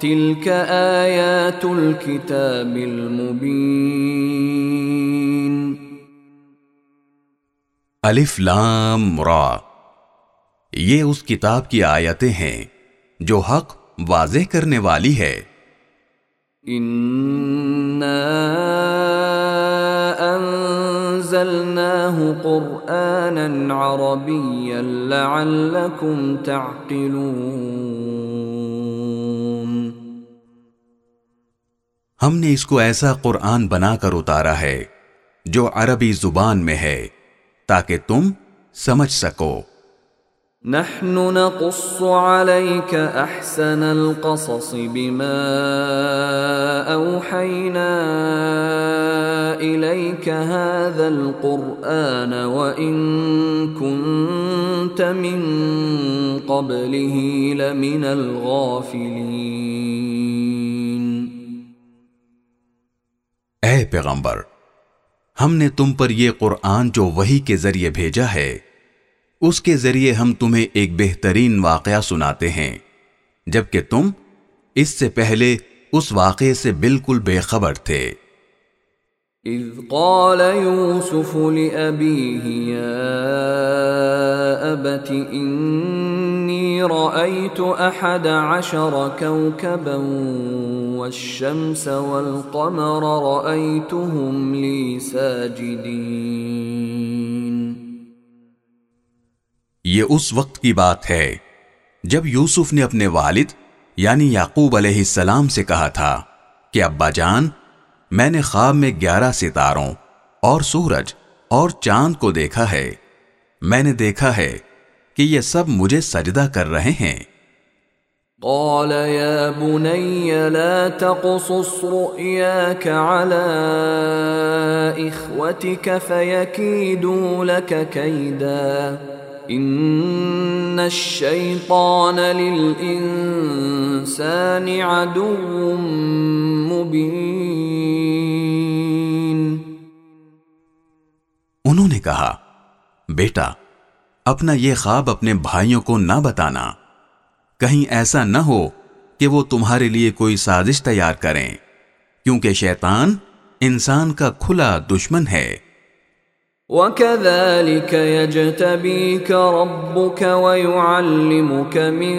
تلك آیات الكتاب المبین الف لام را. یہ اس کتاب کی آیتیں ہیں جو حق واضح کرنے والی ہے۔ انزلناه قرآنا عربيا لعلكم تعقلون. ہم نے اس کو ایسا قرآن بنا کر اتارا ہے جو عربی زبان میں ہے، تاکہ تم سمجھ سکو۔ نحن نقص عليك احسن القصص بما اوحينا اليك هذا القران وان كنت من قبله لمن الغافلين۔ اے پیغمبر، ہم نے تم پر یہ قرآن جو وہی کے ذریعے بھیجا ہے، اس کے ذریعے ہم تمہیں ایک بہترین واقعہ سناتے ہیں، جبکہ تم اس سے پہلے اس واقعے سے بالکل بے خبر تھے۔ اذ قال يوسف لأبيه يا أبت إني رأيت أحد عشر كوكبا والشمس والقمر رأيتهم لي ساجدين. یہ اس وقت کی بات ہے جب یوسف نے اپنے والد یعنی یعقوب علیہ السلام سے کہا تھا کہ ابا جان میں نے خواب میں گیارہ ستاروں اور سورج اور چاند کو دیکھا ہے۔ میں نے دیکھا ہے کہ یہ سب مجھے سجدہ کر رہے ہیں۔ قال يا بني لا تقصص رؤياك على إخوتك فيكيدوا لك كيدا۔ إن الشيطان للإنسان عدو مبين۔ انہوں نے کہا، بیٹا، اپنا یہ خواب اپنے بھائیوں کو نہ بتانا۔ کہیں ایسا نہ ہو کہ وہ تمہارے لیے کوئی سازش تیار کریں، کیونکہ شیطان انسان کا کھلا دشمن ہے۔ وَكَذَلِكَ يَجْتَبِيكَ رَبُّكَ وَيُعَلِّمُكَ مِن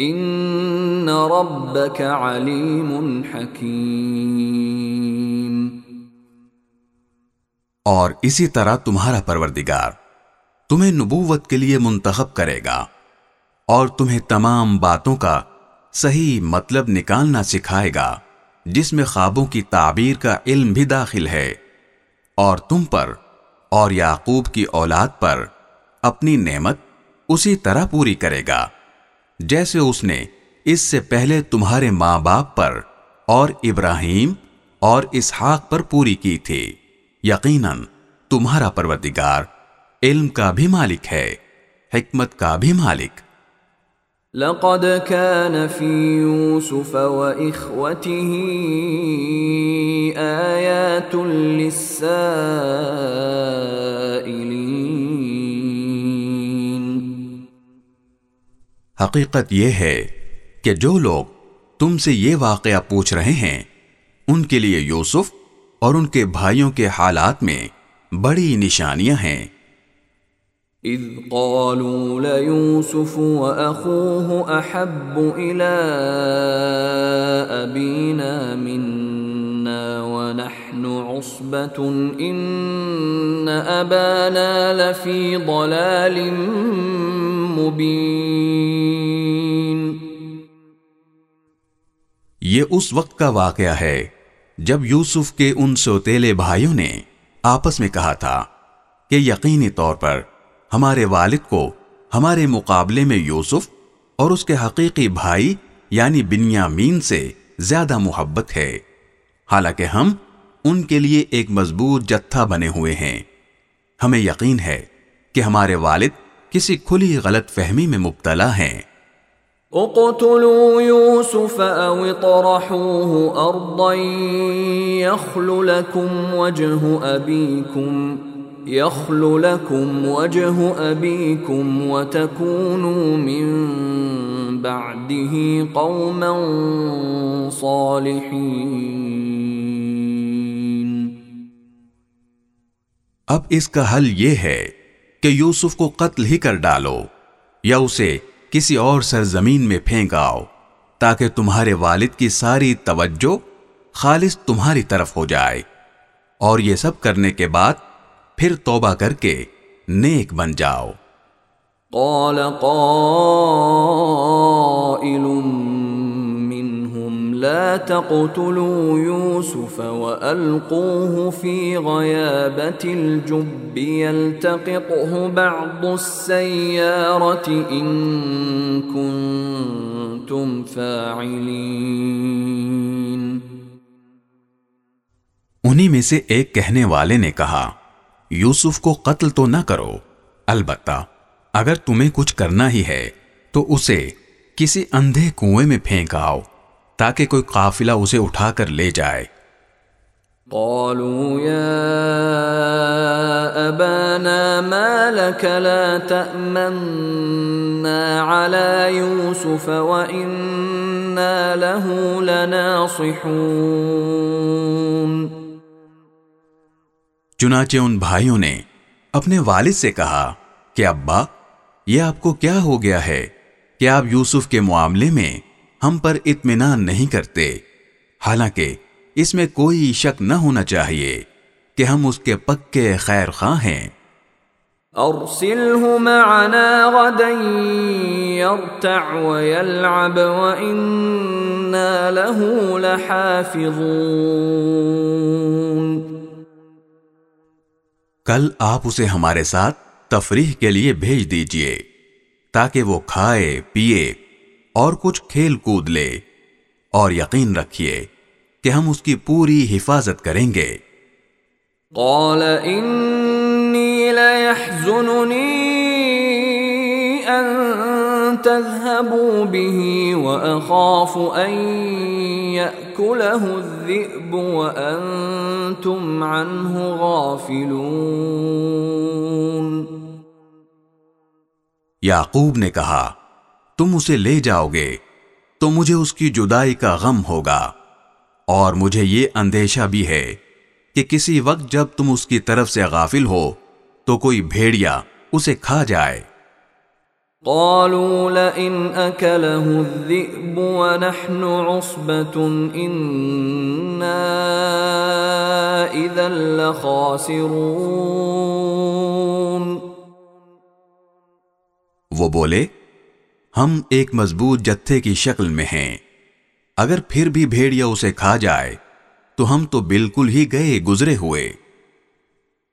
إن ربك عليم حكيم اور اسی طرح تمہارا پروردگار تمہیں نبوت کے لیے منتخب کرے گا اور تمہیں تمام باتوں کا صحیح مطلب نکالنا سکھائے گا، جس میں خوابوں کی تعبیر کا علم بھی داخل ہے۔ اور تم پر اور یعقوب کی اولاد پر اپنی نعمت اسی طرح پوری کرے گا۔ جیسے اس نے اس سے پہلے تمہارے ماں باپ پر اور ابراہیم اور اسحاق پر پوری کی تھی۔ یقیناً تمہارا پروردگار علم کا بھی مالک ہے، حکمت کا بھی مالک۔ لقد كان في يوسف وإخوته آيات للسائلين۔ حقیقت یہ ہے کہ جو لوگ تم سے یہ واقعہ پوچھ رہے ہیں، ان کے لیے یوسف اور ان کے بھائیوں کے حالات میں بڑی نشانیاں ہیں۔ اذ قالوا ليوسف واخوه احب الى ابينا منا عصبة إن أبانا لفي ضلال مبين یہ اس وقت کا واقعہ ہے جب یوسف کے ان سوتیلے بھائیوں نے آپس میں کہا تھا کہ یقینی طور پر ہمارے والد کو ہمارے مقابلے میں یوسف اور اس کے حقیقی بھائی یعنی بنیامین سے زیادہ محبت ہے۔ حالانکہ ہم ان کے لیے ایک مضبوط جتھا بنے ہوئے ہیں۔ ہمیں یقین ہے کہ ہمارے والد کسی کھلی غلط فہمی میں مبتلا ہیں۔ اقتلوا يوسف او اطرحوه ارضا يخل لكم وجه ابيكم يخل لكم وجه ابيكم وتكونوا من بعده قوما صالحين اب اس کا حل یہ ہے کہ یوسف کو قتل ہی کر ڈالو یا اسے کسی اور سرزمین میں پھینک آؤ تاکہ تمہارے والد کی ساری توجہ خالص تمہاری طرف ہو جائے اور یہ سب کرنے کے بعد پھر توبہ کر کے نیک بن جاؤ۔ قال قائل لا تقتلوا يوسف وألقوه في غيابة الجب، يلتقطه بعض السيارة إن كنتم فاعلين. انہی میں سے ایک کہنے والے نے کہا، یوسف کو قتل تو نہ کرو، البتہ اگر تمہیں کچھ کرنا ہی ہے تو اسے کسی اندھے کنویں میں پھینک آؤ۔ تاکہ کوئی قافلہ اسے اٹھا کر لے جائے۔ قالوا يا ابانا ما لك لا تأمنا على يوسف وإنا له لناصحون۔ چنانچہ ان بھائیوں نے اپنے والد سے کہا کہ ابا یہ آپ کو کیا ہو گیا ہے؟ کہ آپ یوسف کے معاملے میں ہم پر اطمینان نہیں کرتے۔ حالانکہ اس میں کوئی شک نہ ہونا چاہیے کہ ہم اس کے پکے خیر خواہ ہیں۔ ارسلہ معنا غدا يرتع ويلعب وإنا له لحافظون۔ کل آپ اسے ہمارے ساتھ تفریح کے لیے بھیج دیجیے تاکہ وہ کھائے پیے اور کچھ کھیل کود لے اور یقین رکھیے کہ ہم اس کی پوری حفاظت کریں گے۔ قال انی ان تذهبوا به واخاف ان ياكله الذئب وانتم عنه غافلون۔ یعقوب نے کہا تم اسے لے جاؤ گے تو مجھے اس کی جدائی کا غم ہوگا۔ اور مجھے یہ اندیشہ بھی ہے کہ کسی وقت جب تم اس کی طرف سے غافل ہو تو کوئی بھیڑیا اسے کھا جائے۔ قالوا لئن اكله الذئب ونحن عصبة اننا اذا لخاسرون۔ وہ بولے ہم ایک مضبوط جتھے کی شکل میں ہیں۔ اگر پھر بھی بھیڑیا اسے کھا جائے، تو ہم تو بالکل ہی گئے، گزرے ہوئے۔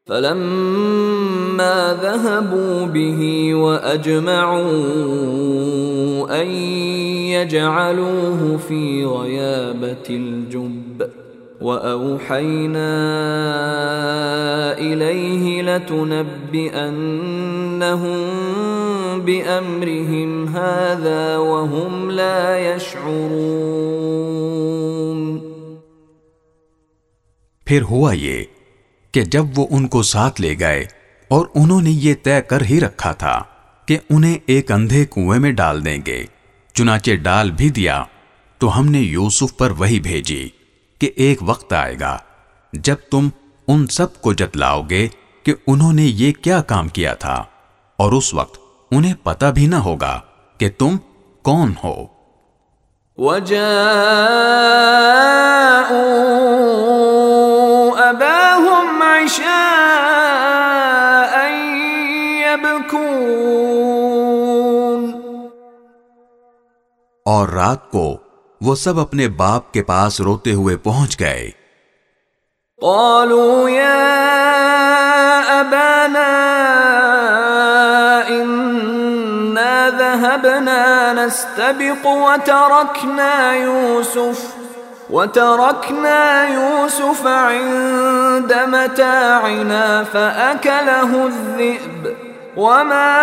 فلما ذهبوا به وأجمعوا أن يجعلوه في غيابة الجب وأوحينا إليه لتنبئنهم بأمرهم هذا وهم لا يشعرون پھر ہوا یہ کہ جب وہ ان کو ساتھ لے گئے اور انہوں نے یہ طے کر ہی رکھا تھا کہ انہیں ایک اندھے کنویں میں ڈال دیں گے، چنانچہ ڈال بھی دیا تو ہم نے یوسف پر وہی بھیجی۔ کہ ایک وقت آئے گا جب تم ان سب کو جتلاؤ گے کہ انہوں نے یہ کیا کام کیا تھا اور اس وقت انہیں پتا بھی نہ ہوگا کہ تم کون ہو۔ اور رات کو وہ سب اپنے باپ کے پاس روتے ہوئے پہنچ گئے۔ قالوا يا أبانا إنا ذهبنا نستبق وتركنا يوسف وتركنا يوسف عند متاعنا فأكله الذئب، وما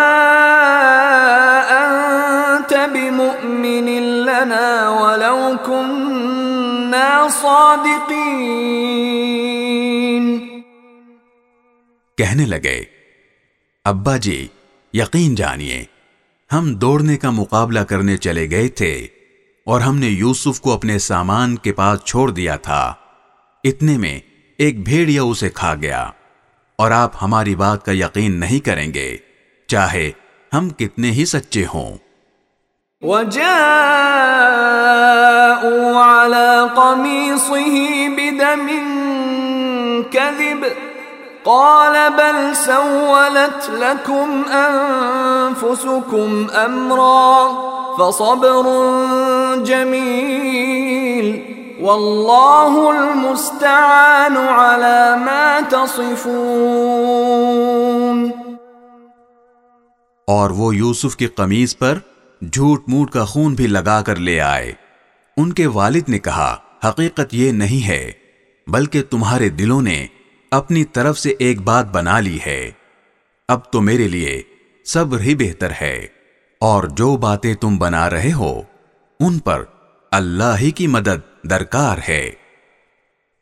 أنت بمؤمن لنا ولو كنا صادقين. کہنے لگے، ابا جی یقین جانیے، ہم دوڑنے کا مقابلہ کرنے چلے گئے تھے اور ہم نے یوسف کو اپنے سامان کے پاس چھوڑ دیا تھا۔ اتنے میں ایک بھیڑیا اسے کھا گیا اور آپ ہماری بات کا یقین نہیں کریں گے، چاہے ہم کتنے ہی سچے ہوں۔ وجاءوا على قميصه بدم كذب. قال بل سولت لكم أنفسكم أمرا فصبر جميل. والله المستعان على ما تصفون. اور وہ یوسف کی قمیض پر جھوٹ موٹ کا خون بھی لگا کر لے آئے۔ ان کے والد نے کہا، حقیقت یہ نہیں ہے، بلکہ تمہارے دلوں نے اپنی طرف سے ایک بات بنا لی ہے۔ اب تو میرے لیے صبر ہی بہتر ہے، اور جو باتیں تم بنا رہے ہو، ان پر اللہ ہی کی مدد درکار ہے۔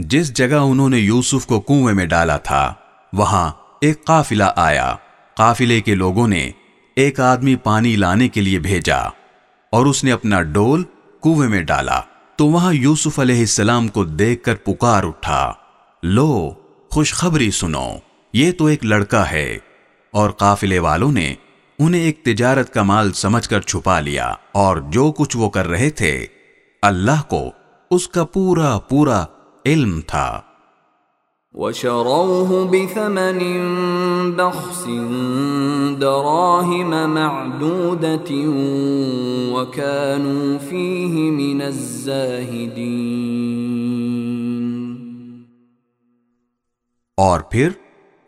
جس جگہ انہوں نے یوسف کو کنویں میں ڈالا تھا، وہاں ایک قافلہ آیا۔ قافلے کے لوگوں نے ایک آدمی پانی لانے کے لیے بھیجا اور اس نے اپنا ڈول کنویں میں ڈالا۔ تو وہاں یوسف علیہ السلام کو دیکھ کر پکار اٹھا۔ لو، خوشخبری سنو، یہ تو ایک لڑکا ہے۔ اور قافلے والوں نے انہیں ایک تجارت کا مال سمجھ کر چھپا لیا اور جو کچھ وہ کر رہے تھے، اللہ کو اس کا پورا پورا علم تھا۔ وشروه بثمن بخس دراهم معدودة وكانوا فيه من الزاهدين۔ اور پھر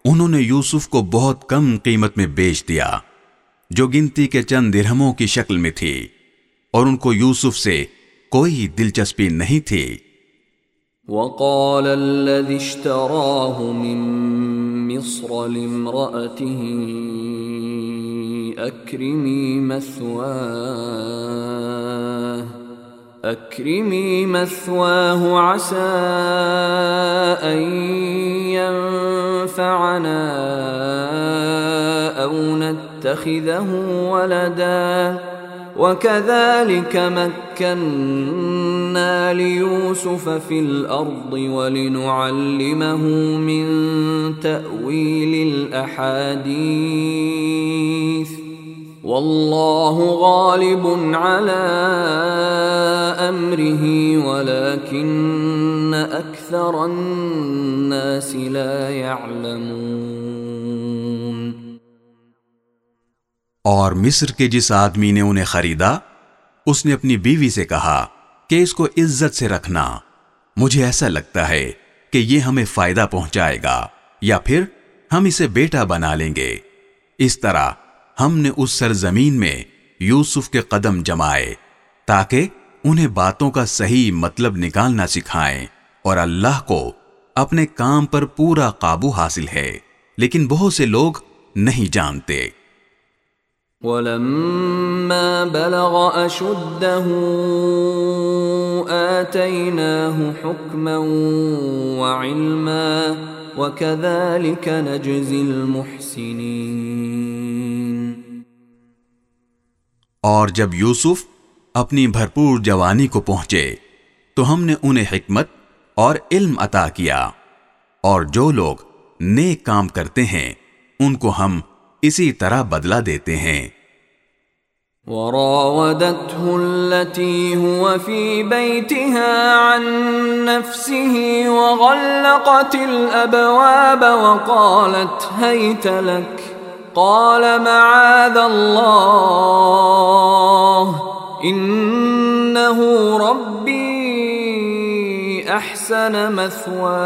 انہوں نے یوسف کو بہت کم قیمت میں بیچ دیا جو گنتی کے چند درہموں کی شکل میں تھی اور ان کو یوسف سے کوئی دلچسپی نہیں تھی۔ وقال الذي اشتراه من مصر لامرأته، أكرمي مثواه أكرمي مثواه عسى أن ينفعنا أو نتخذه ولداً. وكذلك مكنا ليوسف في الأرض ولنعلمه من تأويل الأحاديث والله غالب على أمره ولكن أكثر الناس لا يعلمون اور مصر کے جس آدمی نے انہیں خریدا، اس نے اپنی بیوی سے کہا کہ اس کو عزت سے رکھنا۔ مجھے ایسا لگتا ہے کہ یہ ہمیں فائدہ پہنچائے گا، یا پھر ہم اسے بیٹا بنا لیں گے۔ اس طرح ہم نے اس سرزمین میں یوسف کے قدم جمائے تاکہ انہیں باتوں کا صحیح مطلب نکالنا سکھائیں اور اللہ کو اپنے کام پر پورا قابو حاصل ہے، لیکن بہت سے لوگ نہیں جانتے۔ ولما بلغ أشده آتيناه حكما وعلما وكذلك نجزي المحسنين. اور جب یوسف اپنی بھرپور جوانی کو پہنچے، تو ہم نے انہیں حکمت اور علم عطا کیا اور جو لوگ نیک کام کرتے ہیں، ان کو ہم اسی طرح بدلہ دیتے ہیں۔ وراودته التي هو في بيتها عن نفسه وغلقت الأبواب وقالت هيت لك، قال معاذ الله، إنه ربي أحسن مثواي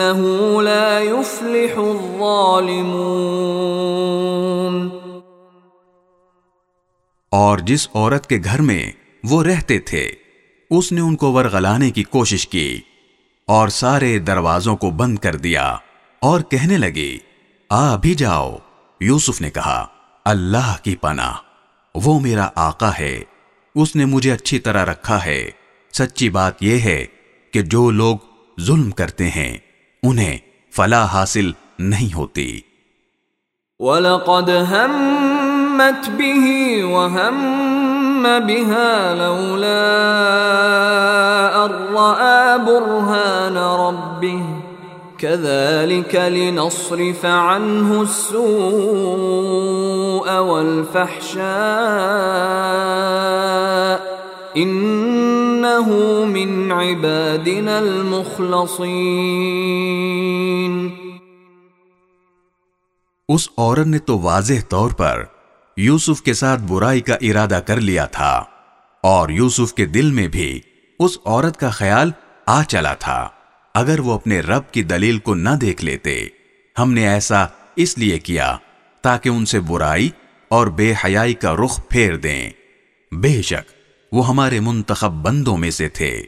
إنه لا يفلح الظالمون۔ اور جس عورت کے گھر میں وہ رہتے تھے، اس نے ان کو ورغلانے کی کوشش کی اور سارے دروازوں کو بند کر دیا اور کہنے لگی آ بھی جاؤ۔ یوسف نے کہا، اللہ کی پناہ، وہ میرا آقا ہے، اس نے مجھے اچھی طرح رکھا ہے۔ سچی بات یہ ہے کہ جو لوگ ظلم کرتے ہیں انہیں فلاح حاصل نہیں ہوتی۔ وَلَقَدْ هَمَّتْ بِهِ وَهَمَّ بِهَا لَوْلَا أَرَّآ بُرْهَانَ رَبِّهِ كذلك لنصرف عنه السوء والفحشاء إنه من عبادنا المخلصين. اس عورت نے تو واضح طور پر یوسف کے ساتھ برائی کا ارادہ کر لیا تھا اور یوسف کے دل میں بھی اس عورت کا خیال آ چلا تھا۔ اگر وہ اپنے رب کی دلیل کو نہ دیکھ لیتے، ہم نے ایسا اس لیے کیا تاکہ ان سے برائی اور بے حیائی کا رخ پھیر دیں۔ بے شک وہ ہمارے منتخب بندوں میں سے تھے۔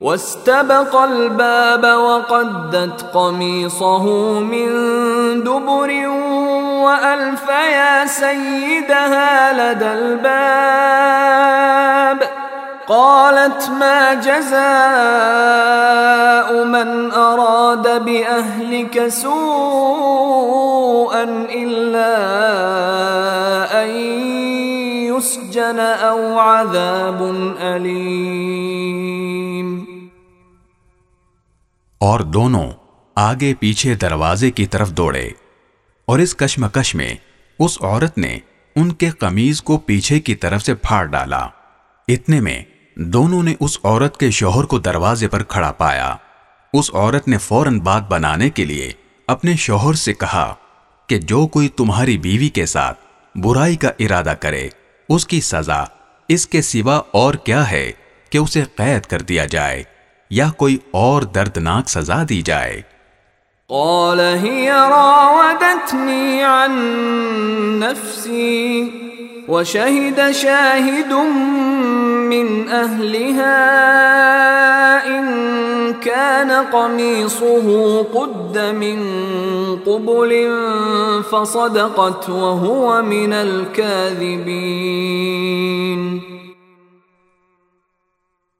واستبق الباب وقدت قميصه من دبر وألف يا سيدها لدى الباب قالت ما جزاء من أراد بأهلك سوءا إلا أن يسجن أو عذاب أليم. اور دونوں آگے پیچھے دروازے کی طرف دوڑے اور اس کشمکش میں اس عورت نے ان کے قمیض کو پیچھے کی طرف سے پھاڑ ڈالا۔ اتنے میں دونوں نے اس عورت کے شوہر کو دروازے پر کھڑا پایا۔ اس عورت نے فوراً بات بنانے کے لیے اپنے شوہر سے کہا کہ جو کوئی تمہاری بیوی کے ساتھ برائی کا ارادہ کرے اس کی سزا اس کے سوا اور کیا ہے کہ اسے قید کر دیا جائے یا کوئی اور دردناک سزا دی جائے؟ قال هي راودتني عن نفسي. وشهد شاهد من أهلها إن كان قميصه قد من قبل فصدقت وهو من الكاذبين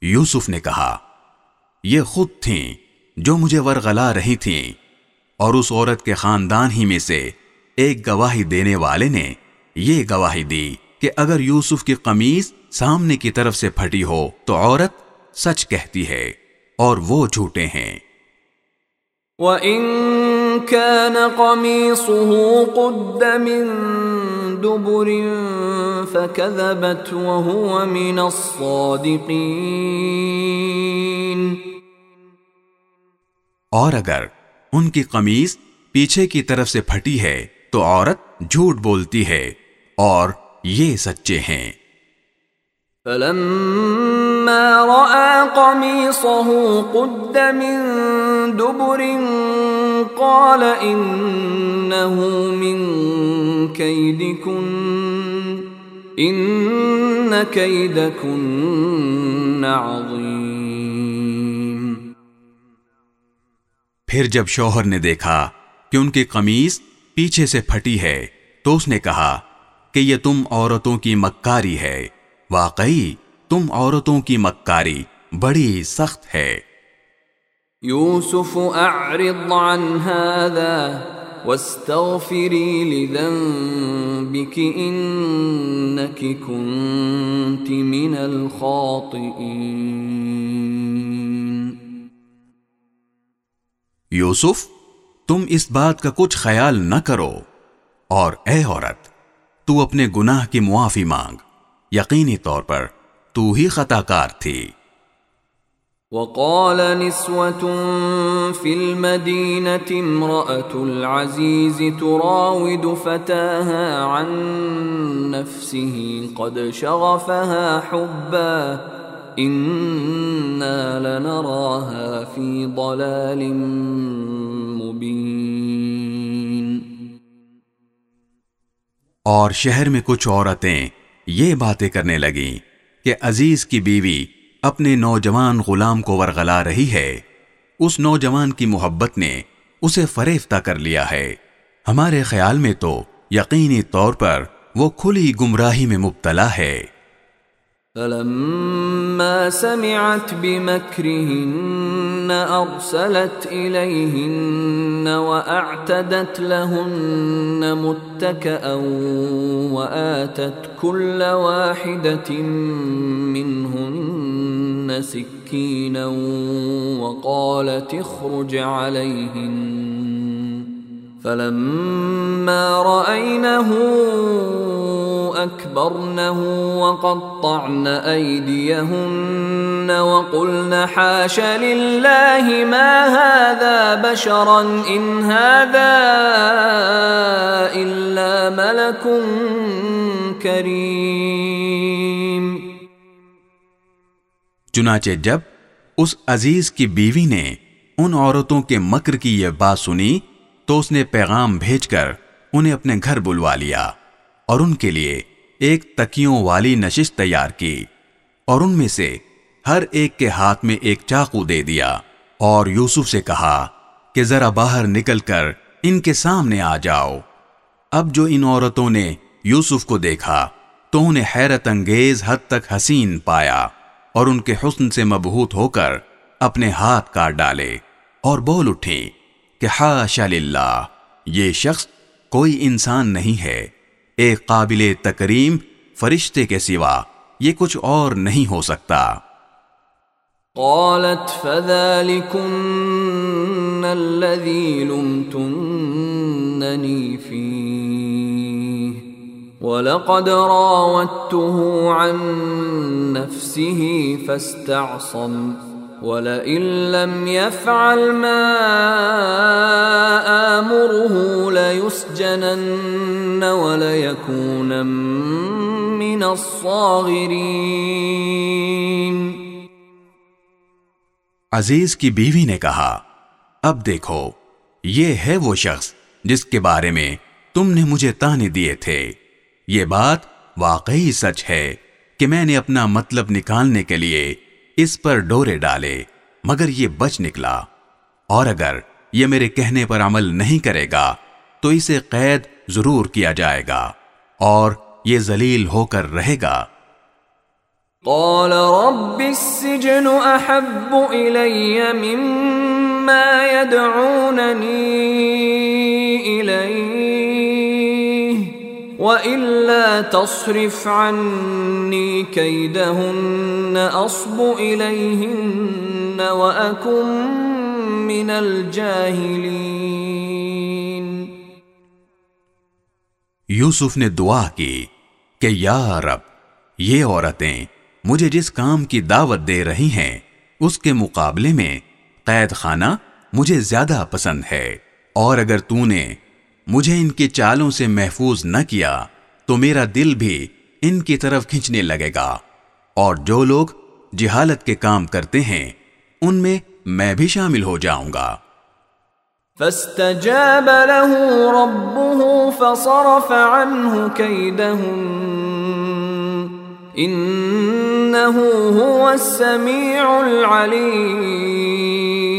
یوسف نے کہا، یہ خود تھیں جو مجھے ورغلا رہی تھیں، اور اس عورت کے خاندان ہی میں سے ایک گواہی دینے والے نے یہ گواہی دی کہ اگر یوسف کی قمیض سامنے کی طرف سے پھٹی ہو تو عورت سچ کہتی ہے اور وہ جھوٹے ہیں۔ وَإِن كَانَ قَمِيصُهُ قُدَّ مِن دُبُرٍ فَكَذَبَتْ وَهُوَ مِنَ الصَّادِقِينَ۔ اور اگر ان کی قمیض پیچھے کی طرف سے پھٹی ہے تو عورت جھوٹ بولتی ہے۔ اور یہ سچے ہیں۔ فلما رأى قميصه قد من دبر قال إنه من كيدكن إن كيدكن عظيم۔ پھر جب شوہر نے دیکھا کہ ان کی قمیص پیچھے سے پھٹی ہے تو اس نے کہا کہ یہ تم عورتوں کی مکاری ہے۔ واقعی تم عورتوں کی مکاری بڑی سخت ہے۔ يوسف أعرض عن هذا واستغفري لذنبك إنك كنت من الخاطئين یوسف تم اس بات کا کچھ خیال نہ کرو۔ اور اے عورت تو اپنے گناہ کی معافی مانگ۔ یقینی طور پر تو ہی خطا کار تھی۔ وقال نسوة في المدينة امرأة العزيز تراود فتاها عن نفسه قد شغفها حبا، إنا لنراها في ضلال مبين۔ اور شہر میں کچھ عورتیں یہ باتیں کرنے لگیں کہ عزیز کی بیوی اپنے نوجوان غلام کو ورغلا رہی ہے۔ اس نوجوان کی محبت نے اسے فریفتہ کر لیا ہے۔ ہمارے خیال میں تو یقینی طور پر وہ کھلی گمراہی میں مبتلا ہے۔ فلما سمعت بمكرهن أرسلت إليهن وأعتدت لهن كل منهن سكينا وقالت اخرج عليهن فلما رأينه أكبرنه وقطعن أيديهن وقلن حاش لله ما هذا بشرا إن هذا إلا ملك كريم. چنانچہ جب اس عزیز کی بیوی نے ان عورتوں کے مکر کی یہ بات سنی تو اس نے پیغام بھیج کر انہیں اپنے گھر بلوا لیا اور ان کے لیے ایک تکیوں والی نشست تیار کی اور ان میں سے ہر ایک کے ہاتھ میں ایک چاقو دے دیا اور یوسف سے کہا کہ ذرا باہر نکل کر ان کے سامنے آ جاؤ۔ اب جو ان عورتوں نے یوسف کو دیکھا تو انہیں حیرت انگیز حد تک حسین پایا اور ان کے حسن سے مبہوت ہو کر اپنے ہاتھ کاٹ ڈالے اور بول اٹھی کہ حاشا للہ، یہ شخص کوئی انسان نہیں ہے ایک قابل تکریم فرشتے کے سوا یہ کچھ اور نہیں ہو سکتا۔ قالت فذلكن الذي لمتنني فيه، ولقد راودته عن نفسه فاستعصم۔ وَلَئِن لَّمْ يَفْعَلْ مَا آمُرُهُ لَيُسْجَنَنَّ وَلَيَكُونًا مِّنَ الصَّاغِرِينَ عزیز کی بیوی نے کہا، اب دیکھو، یہ ہے وہ شخص جس کے بارے میں تم نے مجھے تانے دیے تھے۔ یہ بات واقعی سچ ہے کہ میں نے اپنا مطلب نکالنے کے لیے اس پر ڈورے ڈالے، مگر یہ بچ نکلا۔ اور اگر یہ میرے کہنے پر عمل نہیں کرے گا، تو اسے قید ضرور کیا جائے گا، اور یہ ذلیل ہو کر رہے گا۔ قال رب السجن احب الی مما يدعوننی وَإِلَّا تَصْرِفْ عَنِّي كَيْدَهُنَّ أَصْبُ إِلَيْهِنَّ وَأَكُمْ مِنَ الْجَاهِلِينَ۔ یوسف نے دعا کی کہ، یا رب، یہ عورتیں مجھے جس کام کی دعوت دے رہی ہیں، اس کے مقابلے میں قید خانہ مجھے زیادہ پسند ہے، اور اگر تو نے مجھے ان کی چالوں سے محفوظ نہ کیا تو میرا دل بھی ان کی طرف کھنچنے لگے گا۔ اور جو لوگ جہالت کے کام کرتے ہیں، ان میں میں بھی شامل ہو جاؤں گا۔ فاستجاب له ربه فصرف عنه هو السميع العليم۔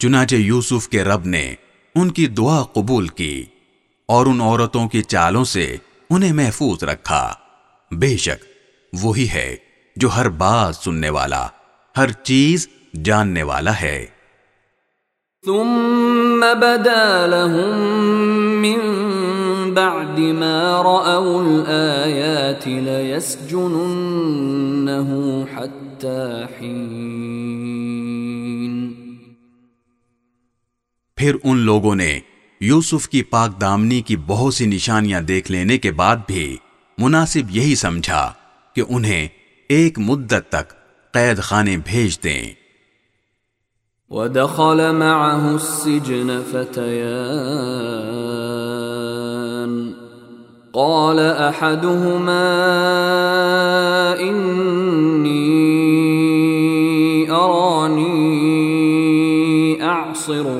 چنانچہ یوسف کے رب نے ان کی دعا قبول کی اور ان عورتوں کی چالوں سے انہیں محفوظ رکھا۔ بے شک، وہی ہے جو ہر بات سننے والا، ہر چیز جاننے والا ہے۔ ثم بدا لهم من بعد ما رأوا الآيات ليسجننه حتى حين پھر ان لوگوں نے یوسف کی پاک دامنی کی بہت سی نشانیاں دیکھ لینے کے بعد بھی مناسب یہی سمجھا کہ انہیں ایک مدت تک قید خانے بھیج دیں۔ ودخل معه السجن فتيان قال احدهما اني اراني اعصر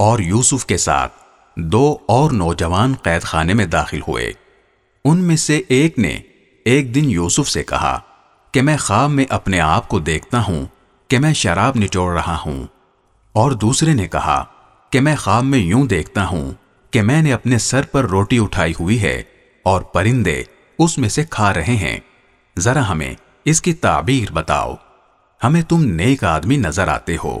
اور یوسف کے ساتھ دو اور نوجوان قید خانے میں داخل ہوئے۔ ان میں سے ایک نے ایک دن یوسف سے کہا کہ میں خواب میں اپنے آپ کو دیکھتا ہوں کہ میں شراب نچوڑ رہا ہوں۔ اور دوسرے نے کہا کہ میں خواب میں یوں دیکھتا ہوں کہ میں نے اپنے سر پر روٹی اٹھائی ہوئی ہے اور پرندے اس میں سے کھا رہے ہیں۔ ذرا ہمیں اس کی تعبیر بتاؤ۔ ہمیں تم نیک آدمی نظر آتے ہو۔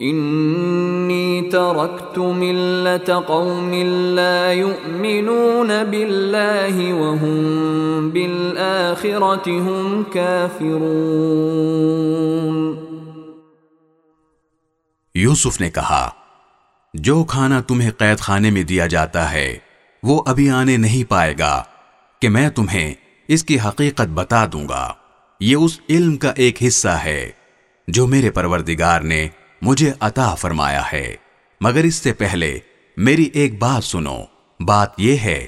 انی ترکت ملت قوم لا يؤمنون باللہ وهم بالآخرة هم کافرون یوسف نے کہا، جو کھانا تمہیں قید خانے میں دیا جاتا ہے، وہ ابھی آنے نہیں پائے گا، کہ میں تمہیں اس کی حقیقت بتا دوں گا۔ یہ اس علم کا ایک حصہ ہے، جو میرے پروردگار نے مجھے عطا فرمایا ہے۔ مگر اس سے پہلے میری ایک بات سنو۔ بات یہ ہے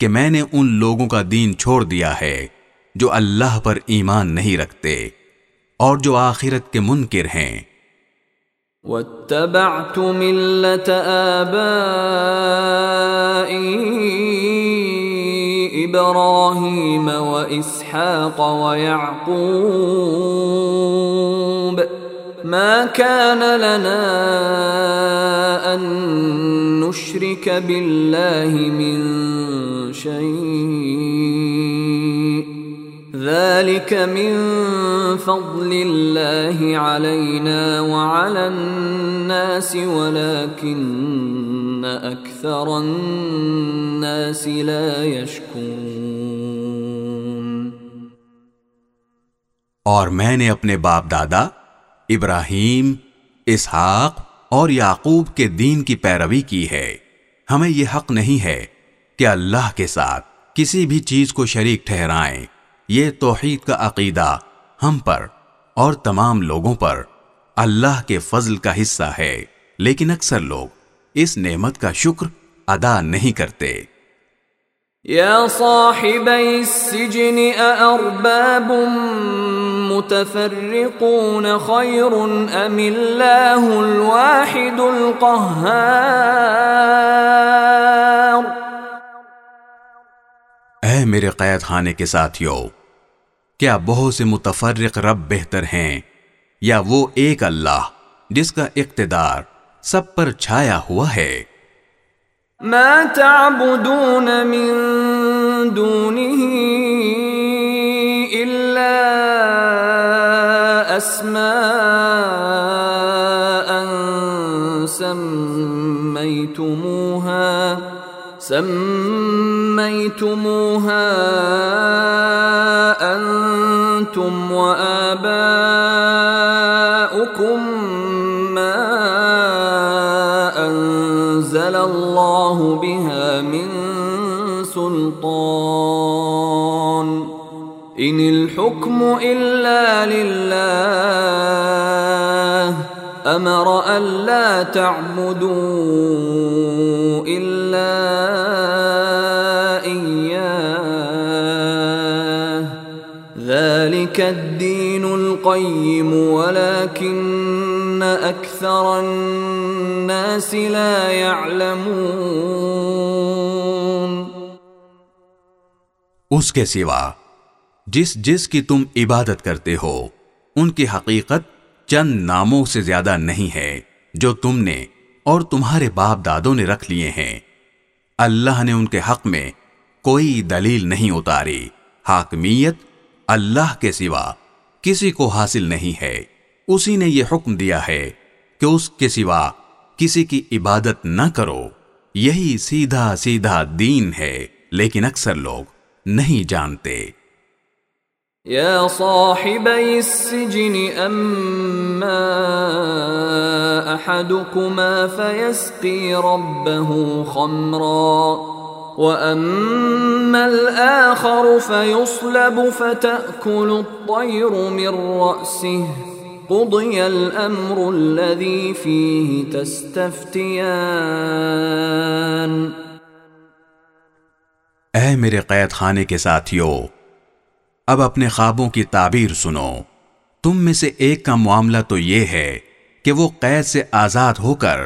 کہ میں نے ان لوگوں کا دین چھوڑ دیا ہے جو اللہ پر ایمان نہیں رکھتے اور جو آخرت کے منکر ہیں۔ واتبعت ملت آبائی ابراہیم و اسحاق و یعقوب ما كان لنا ان نشرك بالله من شيء ذلك من فضل الله علينا وعلى الناس ولكن اكثر الناس لا يشكرون اور میں نے اپنے باپ دادا ابراہیم، اسحاق اور یعقوب کے دین کی پیروی کی ہے۔ ہمیں یہ حق نہیں ہے کہ اللہ کے ساتھ کسی بھی چیز کو شریک ٹھہرائیں۔ یہ توحید کا عقیدہ ہم پر اور تمام لوگوں پر اللہ کے فضل کا حصہ ہے۔ لیکن اکثر لوگ اس نعمت کا شکر ادا نہیں کرتے۔ يا صاحبي السجن أأرباب متفرقون خير أم الله الواحد القهار؟ اے میرے قید خانے کے ساتھیوں کیا بہت سے متفرق رب بہتر ہیں یا وہ ایک اللہ جس کا اقتدار سب پر چھایا ہوا ہے؟ ما تعبدون من دونه إلا أسماء سميتموها سميتموها أنتم وآباؤكم. الحكم الا لله. امر الا تعبدوا الا اياه ذلك الدين القيم، ولكن اكثر الناس لا يعلمون. اس کے سوا جس جس کی تم عبادت کرتے ہو، ان کی حقیقت چند ناموں سے زیادہ نہیں ہے جو تم نے اور تمہارے باپ دادوں نے رکھ لیے ہیں۔ اللہ نے ان کے حق میں کوئی دلیل نہیں اتاری۔ حاکمیت اللہ کے سوا کسی کو حاصل نہیں ہے۔ اسی نے یہ حکم دیا ہے کہ اس کے سوا کسی کی عبادت نہ کرو۔ یہی سیدھا سیدھا دین ہے، لیکن اکثر لوگ نہیں جانتے۔ يا صاحبي السجن أما أحدكما فيسقي ربه خمرا وأما الآخر فيصلب فتأكل الطير من رأسه قضي الأمر الذي فيه تستفتيان اے میرے قید خانے کے ساتھیوں اب اپنے خوابوں کی تعبیر سنو۔ تم میں سے ایک کا معاملہ تو یہ ہے کہ وہ قید سے آزاد ہو کر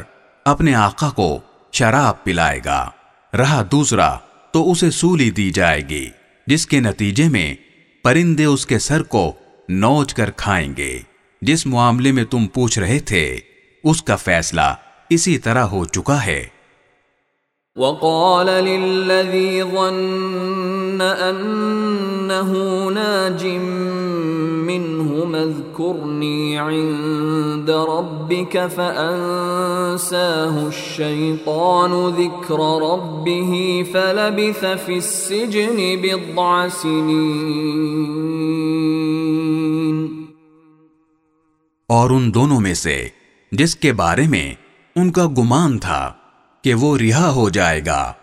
اپنے آقا کو شراب پلائے گا۔ رہا دوسرا تو اسے سولی دی جائے گی، جس کے نتیجے میں پرندے اس کے سر کو نوچ کر کھائیں گے۔ جس معاملے میں تم پوچھ رہے تھے، اس کا فیصلہ اسی طرح ہو چکا ہے۔ وقال للذي ظن أنه ناج منه اذكرني عند ربك فأنساه الشيطان ذكر ربه فلبث في السجن بضع سنين. اور ان دونوں میں سے جس کے بارے میں ان کا گمان تھا کہ وہ رہا ہو جائے گا۔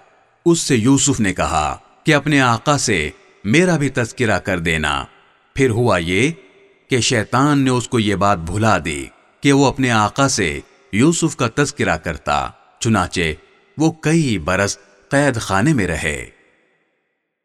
اس سے یوسف نے کہا کہ اپنے آقا سے میرا بھی تذکرہ کر دینا۔ پھر ہوا یہ کہ شیطان نے اس کو یہ بات بھلا دی کہ وہ اپنے آقا سے یوسف کا تذکرہ کرتا، چنانچہ وہ کئی برس قید خانے میں رہے۔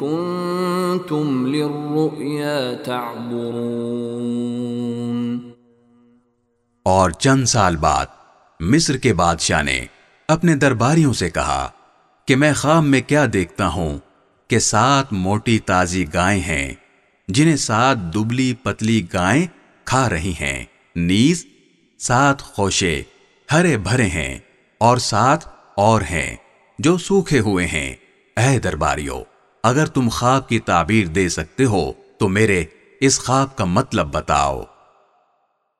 كنتم للرؤيا تعبرون اور چند سال بعد مصر کے بادشاہ نے اپنے درباریوں سے کہا کہ میں خواب میں کیا دیکھتا ہوں کہ سات موٹی تازی گائیں ہیں جنہیں سات دبلی پتلی گائیں کھا رہی ہیں۔ نیز سات خوشے ہرے بھرے ہیں اور سات اور ہیں جو سوکھے ہوئے ہیں۔ اے درباریوں اگر تم خواب کی تعبیر دے سکتے ہو تو میرے اس خواب کا مطلب بتاؤ۔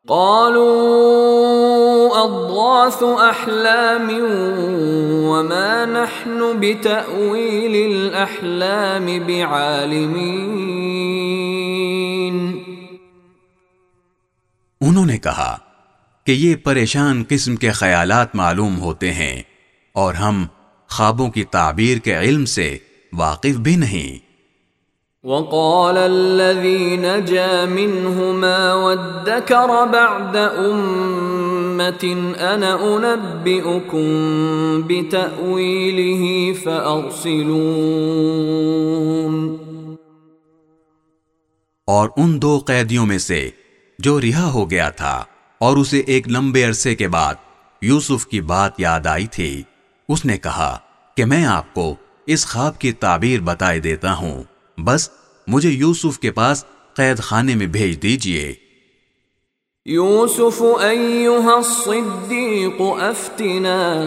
قالوا اضغاث احلام وما نحن بتأويل الاحلام بعالمين۔ انہوں نے کہا کہ یہ پریشان قسم کے خیالات معلوم ہوتے ہیں اور ہم خوابوں کی تعبیر کے علم سے واقف بھی نہیں۔ وقال الذي نجا منهما وادكر بعد أمة أنا أنبئكم بتأويله فأرسلون۔ اور ان دو قیدیوں میں سے جو رہا ہو گیا تھا اور اسے ایک لمبے عرصے کے بعد یوسف کی بات یاد آئی تھی اس نے کہا کہ میں آپ کو اس خواب کی تعبیر بتائے دیتا ہوں۔ بس مجھے یوسف کے پاس قید خانے میں بھیج دیجیے۔ یوسف ایوہ الصدیق افتنا۔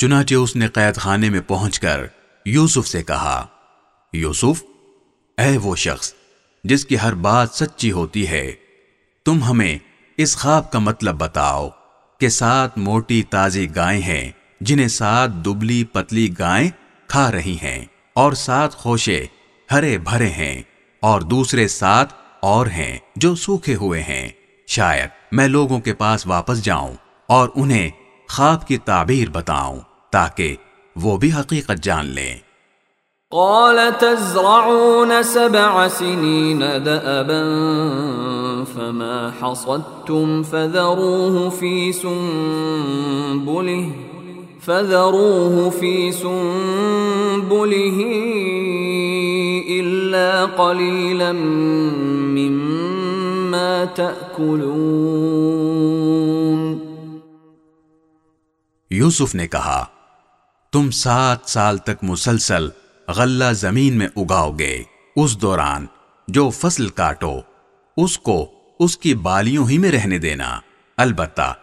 چنانچہ اس نے قید خانے میں پہنچ کر یوسف سے کہا، یوسف، اے وہ شخص جس کی ہر بات سچی ہوتی ہے، تم ہمیں اس خواب کا مطلب بتاؤ کہ سات موٹی تازی گائیں ہیں جنہیں سات دبلی پتلی گائیں کھا رہی ہیں اور سات خوشے ہرے بھرے ہیں اور دوسرے سات اور ہیں جو سوکھے ہوئے ہیں۔ شاید میں لوگوں کے پاس واپس جاؤں اور انہیں خواب کی تعبیر بتاؤں۔ تاکہ وہ بھی حقیقت جان لیں۔ قال تزرعون سبع سنين دأبا فما حصدتم فذروه في سنبله فذروه في سنبله إلا قليلا مما تأكلون۔ یوسف نے کہا تم سات سال تک مسلسل غلہ زمین میں اگاؤ گے۔ اس دوران جو فصل کاٹو، اس کو اس کی بالیوں ہی میں رہنے دینا۔ البتہ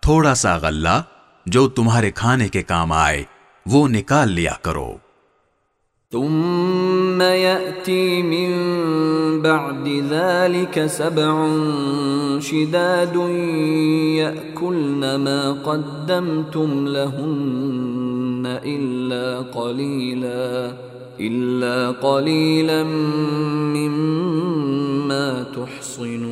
تھوڑا سا غلہ جو تمہارے کھانے کے کام آئے، وہ نکال لیا کرو۔ ثم يأتي من بعد ذلك سبع شداد يأكلن ما قدمتم لهن إلا قليلا إلا قليلا مما تحصنون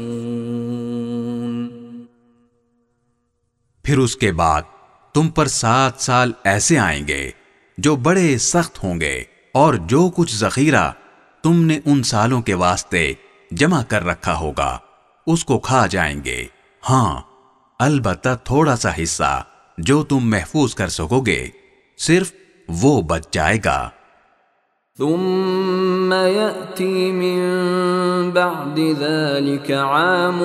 پھر اس کے بعد تم پر سات سال ایسے آئیں گے جو بڑے سخت ہوں گے۔ اور جو کچھ ذخیرہ تم نے ان سالوں کے واسطے جمع کر رکھا ہوگا، اس کو کھا جائیں گے۔ ہاں البتہ تھوڑا سا حصہ جو تم محفوظ کر سکو گے، صرف وہ بچ جائے گا۔ ثم يأتي من بعد ذلك عام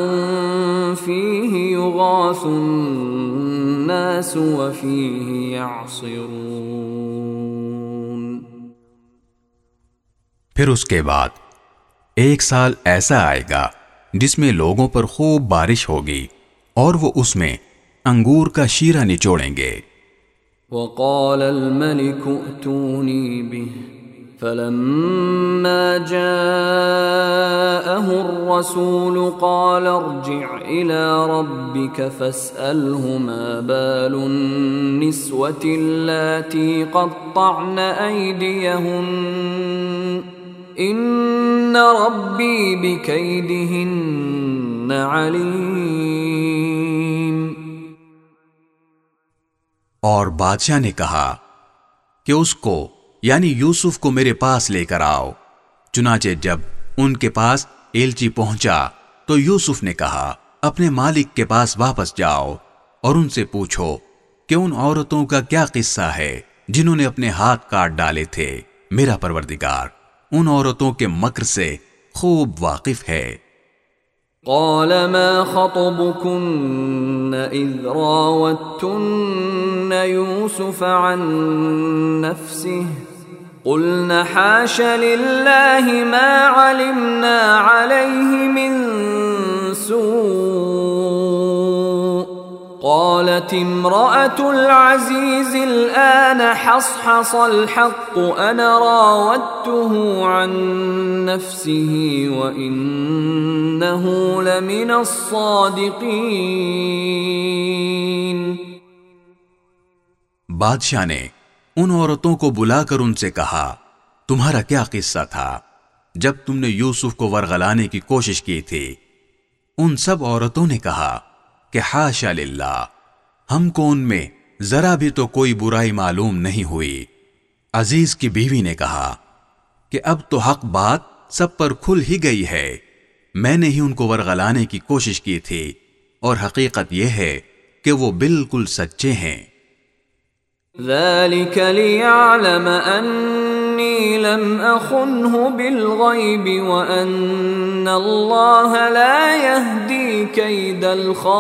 فيه يغاث الناس وفيه يعصرون پھر اس کے بعد ایک سال ایسا آئے گا جس میں لوگوں پر خوب بارش ہوگی اور وہ اس میں انگور کا شیرہ نچوڑیں گے۔ وقال الملك ائتوني به، فلما جاءه الرسول قال ارجع إلى ربك فاسأله ما بال النسوة اللاتي قطعن أيديهن. ان ربی بکیدہن علیم اور بادشاہ نے کہا کہ اس کو یعنی یوسف کو میرے پاس لے کر آؤ۔ چنانچہ جب ان کے پاس ایلچی پہنچا تو یوسف نے کہا، اپنے مالک کے پاس واپس جاؤ اور ان سے پوچھو کہ ان عورتوں کا کیا قصہ ہے جنہوں نے اپنے ہاتھ کاٹ ڈالے تھے۔ میرا پروردگار ان عورتوں کے مکر سے خوب واقف ہے۔ قال ما خطبكن اذ راوتن يوسف عن نفسه؟ قلنا حاش لله ما علمنا عليه من سوء۔ قالت امرأة العزيز الآن حصحص الحق، أنا راودته عن نفسه وإنه لمن الصادقين. بادشاہ نے ان عورتوں کو بلا کر ان سے کہا، تمہارا کیا قصہ تھا؟ جب تم نے یوسف کو ورغلانے کی کوشش کی تھی، ان سب عورتوں نے کہا کہ حاشا للہ، ہم کو ان میں ذرا بھی تو کوئی برائی معلوم نہیں ہوئی۔ عزیز کی بیوی نے کہا کہ اب تو حق بات سب پر کھل ہی گئی ہے۔ میں نے ہی ان کو ورغلانے کی کوشش کی تھی اور حقیقت یہ ہے کہ وہ بالکل سچے ہیں۔ ذلك ليعلم أني لم أخنه بالغيب وأن الله لا يهدي كيد الخائنين.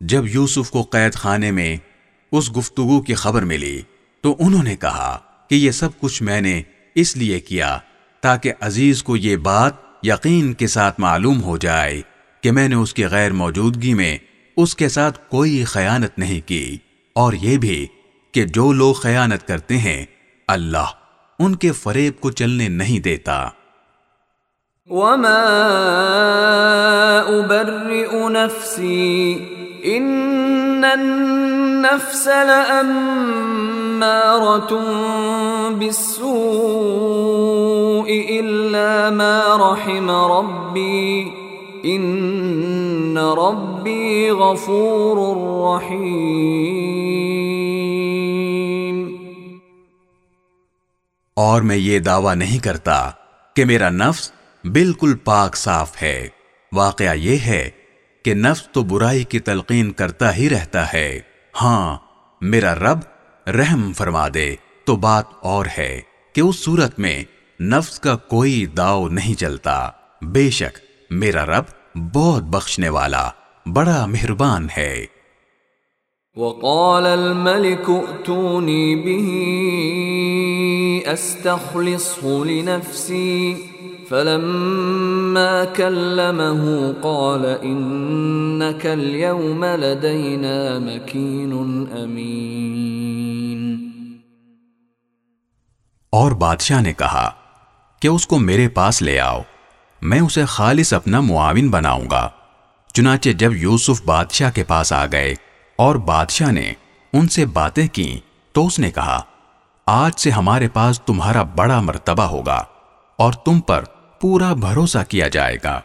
جب یوسف کو قید خانے میں اس گفتگو کی خبر ملی تو انہوں نے کہا کہ یہ سب کچھ میں نے اس لیے کیا تاکہ عزیز کو یہ بات یقین کے ساتھ معلوم ہو جائے کہ میں نے اس کی غیر موجودگی میں اس کے ساتھ کوئی خیانت نہیں کی۔ اور یہ بھی کہ جو لوگ خیانت کرتے ہیں، اللہ ان کے فریب کو چلنے نہیں دیتا۔ وما ابرئ نفسی ان النفس بالسوء الا ما رحم ربی ان ربی غفور رحیم اور میں یہ دعویٰ نہیں کرتا کہ میرا نفس بالکل پاک صاف ہے۔ واقعہ یہ ہے کہ نفس تو برائی کی تلقین کرتا ہی رہتا ہے۔ ہاں میرا رب رحم فرما دے تو بات اور ہے کہ اس صورت میں نفس کا کوئی داؤ نہیں چلتا بے شک میرا رب بہت بخشنے والا بڑا مہربان ہے۔ وقال الملك ائتوني به استخلصه لنفسي فلما كلمه قال انك اليوم لدينا مكين امين اور بادشاہ نے کہا کہ اس کو میرے پاس لے آؤ۔ میں اسے خالص اپنا معاون بناؤں گا۔ چنانچہ جب یوسف بادشاہ کے پاس آ گئے اور بادشاہ نے ان سے باتیں کی تو اس نے کہا، آج سے ہمارے پاس تمہارا بڑا مرتبہ ہوگا اور تم پر پورا بھروسہ کیا جائے گا۔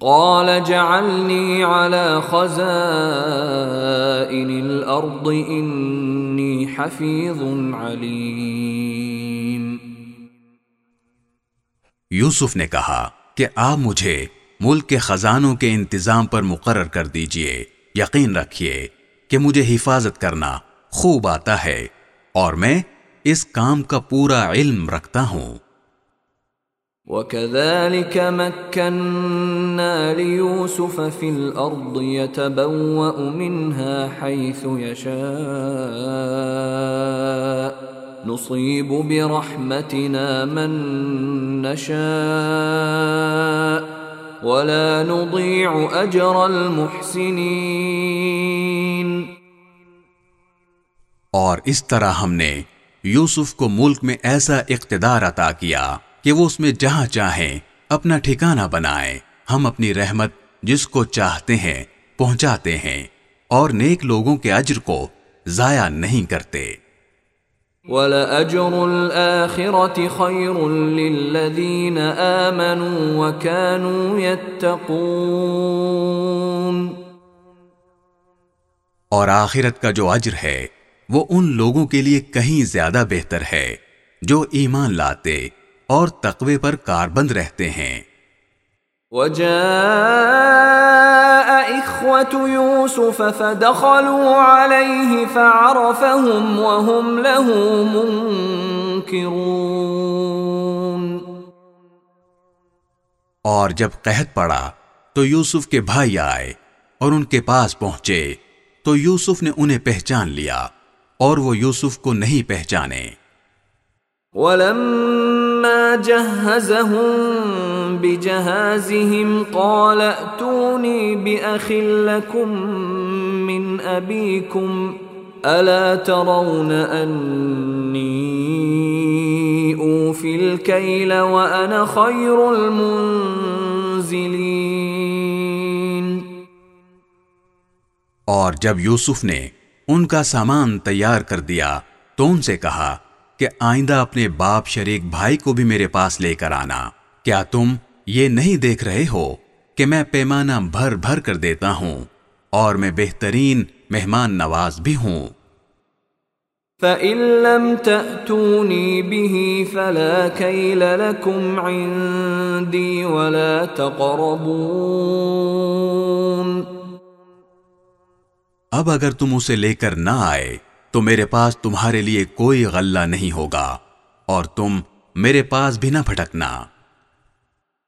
قال جعلني على خزائن الارض، انی حفیظ علیم۔ یوسف نے کہا کہ آپ مجھے ملک کے خزانوں کے انتظام پر مقرر کر دیجیے، یقین رکھیے کہ مجھے حفاظت کرنا خوب آتا ہے اور میں اس کام کا پورا علم رکھتا ہوں۔ وَكَذَلِكَ مَكَّنَّا لِيُوسُفَ فِي الْأَرْضِ يَتَبَوَّأُ مِنْهَا حَيْثُ يَشَاءُ نصیب برحمتنا من نشاء ولا نضيع اجر المحسنین اور اس طرح ہم نے یوسف کو ملک میں ایسا اقتدار عطا کیا کہ وہ اس میں جہاں چاہیں اپنا ٹھکانہ بنائے۔ ہم اپنی رحمت جس کو چاہتے ہیں پہنچاتے ہیں اور نیک لوگوں کے اجر کو ضائع نہیں کرتے۔ وَلَأَجْرُ الْآخِرَةِ خَيْرٌ لِلَّذِينَ آمَنُوا وَكَانُوا يَتَّقُونَ. اور آخرت کا جو اجر ہے، وہ ان لوگوں کے لیے کہیں زیادہ بہتر ہے جو ایمان لاتے اور تقوی پر کاربند رہتے ہیں۔ وجاء إخوة يوسف فدخلوا عليه فعرفهم وهم له منكرون. اور جب قحط پڑا تو یوسف کے بھائی آئے اور ان کے پاس پہنچے۔ تو یوسف نے انہیں پہچان لیا اور وہ یوسف کو نہیں پہچانے۔ ولما فلما جهزهم بجهازهم قال ائتوني بأخ لكم من أبيكم ألا ترون أني أوفي الكيل وأنا خير المنزلين اور جب یوسف نے ان کا سامان تیار کر دیا تو ان سے کہا کہ آئندہ اپنے باپ شریک بھائی کو بھی میرے پاس لے کر آنا۔ کیا تم یہ نہیں دیکھ رہے ہو کہ میں پیمانہ بھر بھر کر دیتا ہوں اور میں بہترین مہمان نواز بھی ہوں؟ فَإِن لَّمْ تَأْتُونِي بِهِ فَلَا كَيْلَ لَكُمْ عِندِي وَلَا تَقْرَبُونَ۔ اب اگر تم اسے لے کر نہ آئے تو میرے پاس تمہارے لیے کوئی غلہ نہیں ہوگا اور تم میرے پاس بھی نہ پھٹکنا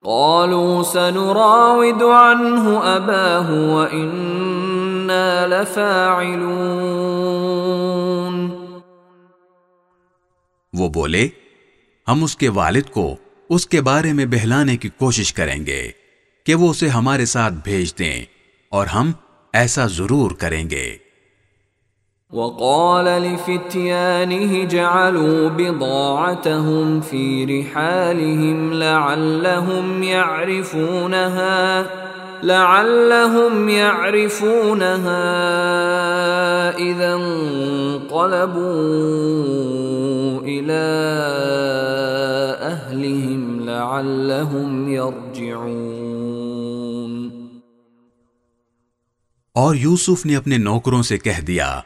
قالوا سنراود عنه أباه وإنا لفاعلون۔ وہ بولے ہم اس کے والد کو اس کے بارے میں بہلانے کی کوشش کریں گے کہ وہ اسے ہمارے ساتھ بھیج دیں اور ہم ایسا ضرور کریں گے۔ وقال لفتيانه جعلوا بضاعتهم في رحالهم لعلهم يعرفونها لعلهم يعرفونها إذا انقلبوا إلى أهلهم لعلهم يرجعون۔ اور یوسف نے اپنے نوکروں سے کہہ دیا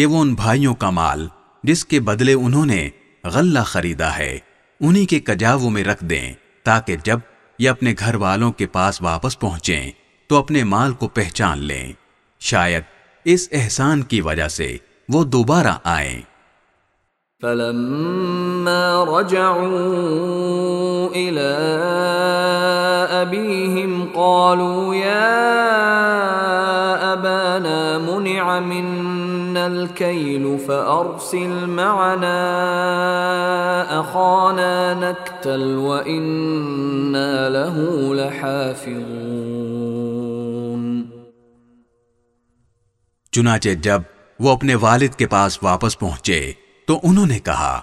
کہ وہ ان بھائیوں کا مال جس کے بدلے انہوں نے غلہ خریدا ہے، انہی کے کجاووں میں رکھ دیں تاکہ جب یہ اپنے گھر والوں کے پاس واپس پہنچیں تو اپنے مال کو پہچان لیں۔ شاید اس احسان کی وجہ سے وہ دوبارہ آئیں۔ فلما رجعوا إلى أبيهم قالوا يا أبانا منع منا الكيل فأرسل معنا أخانا نكتل وإنا له لحافظون. چنانچہ جب وہ اپنے والد کے پاس واپس پہنچے تو انہوں نے کہا،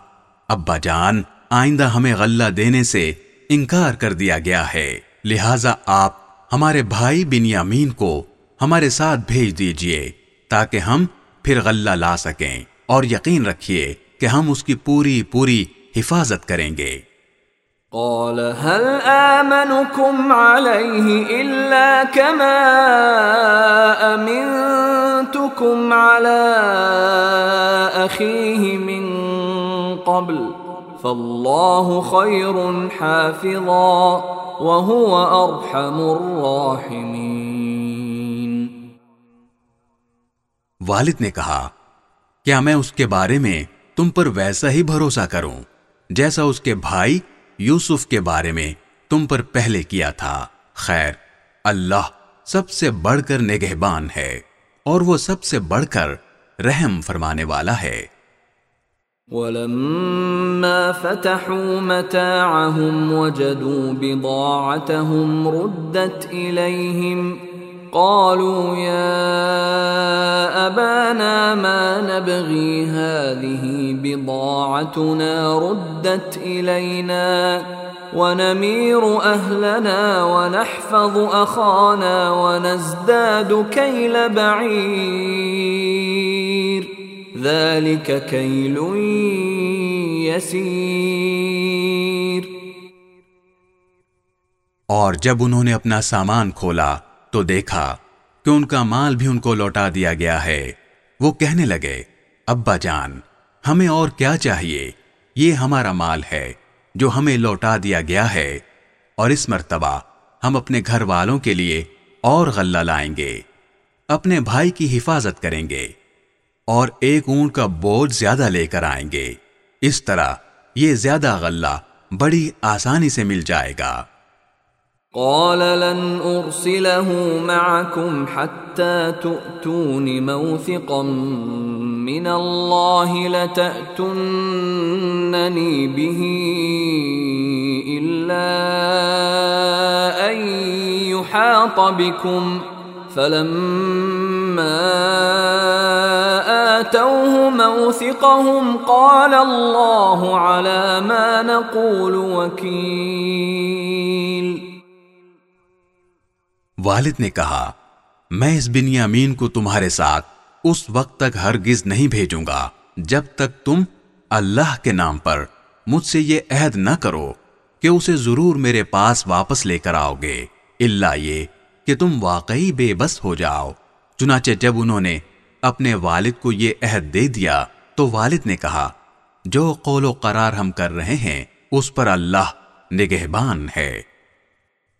ابا جان، آئندہ ہمیں غلہ دینے سے انکار کر دیا گیا ہے، لہذا آپ ہمارے بھائی بن یامین کو ہمارے ساتھ بھیج دیجیے تاکہ ہم پھر غلہ لا سکیں اور یقین رکھیے کہ ہم اس کی پوری پوری حفاظت کریں گے۔ قال، هل آمنكم عليه إلا كما أمنتكم على أخيه من قبل؟ فالله خير حافظا وهو أرحم الراحمين۔ والد نے کہا، کیا میں اس کے بارے میں تم پر ویسا ہی بھروسہ کروں جیسا اس کے بھائی یوسف کے بارے میں تم پر پہلے کیا تھا؟ خیر، اللہ سب سے بڑھ کر نگہبان ہے اور وہ سب سے بڑھ کر رحم فرمانے والا ہے۔ ولما فتحوا متاعهم وجدوا بضاعتهم ردت إليهم قالوا يا أبانا ما نبغي هذه بضاعتنا ردت إلينا ونمير أهلنا ونحفظ أخانا ونزداد كيل بعير. ذلك كيل يسير. اور جب انہوں نے اپنا سامان کھولا تو دیکھا کہ ان کا مال بھی ان کو لوٹا دیا گیا ہے۔ وہ کہنے لگے، ابا جان، ہمیں اور کیا چاہیے؟ یہ ہمارا مال ہے جو ہمیں لوٹا دیا گیا ہے۔ اور اس مرتبہ ہم اپنے گھر والوں کے لیے اور غلہ لائیں گے، اپنے بھائی کی حفاظت کریں گے، اور ایک اونٹ کا بوجھ زیادہ لے کر آئیں گے۔ اس طرح یہ زیادہ غلہ بڑی آسانی سے مل جائے گا۔ قال لن ارسله معكم حتى تؤتون موثقا من الله لتأتنني به إلا أن يحاط بكم. فلما آتوه موثقهم قال الله على ما نقول وكيل. والد نے کہا، میں اس بنیامین کو تمہارے ساتھ اس وقت تک ہرگز نہیں بھیجوں گا جب تک تم اللہ کے نام پر مجھ سے یہ عہد نہ کرو کہ اسے ضرور میرے پاس واپس لے کر آؤ گے اللہ یہ کہ تم واقعی بے بس ہو جاؤ۔ چنانچہ جب انہوں نے اپنے والد کو یہ عہد دے دیا، تو والد نے کہا، جو قول و قرار ہم کر رہے ہیں، اس پر اللہ نگہبان ہے۔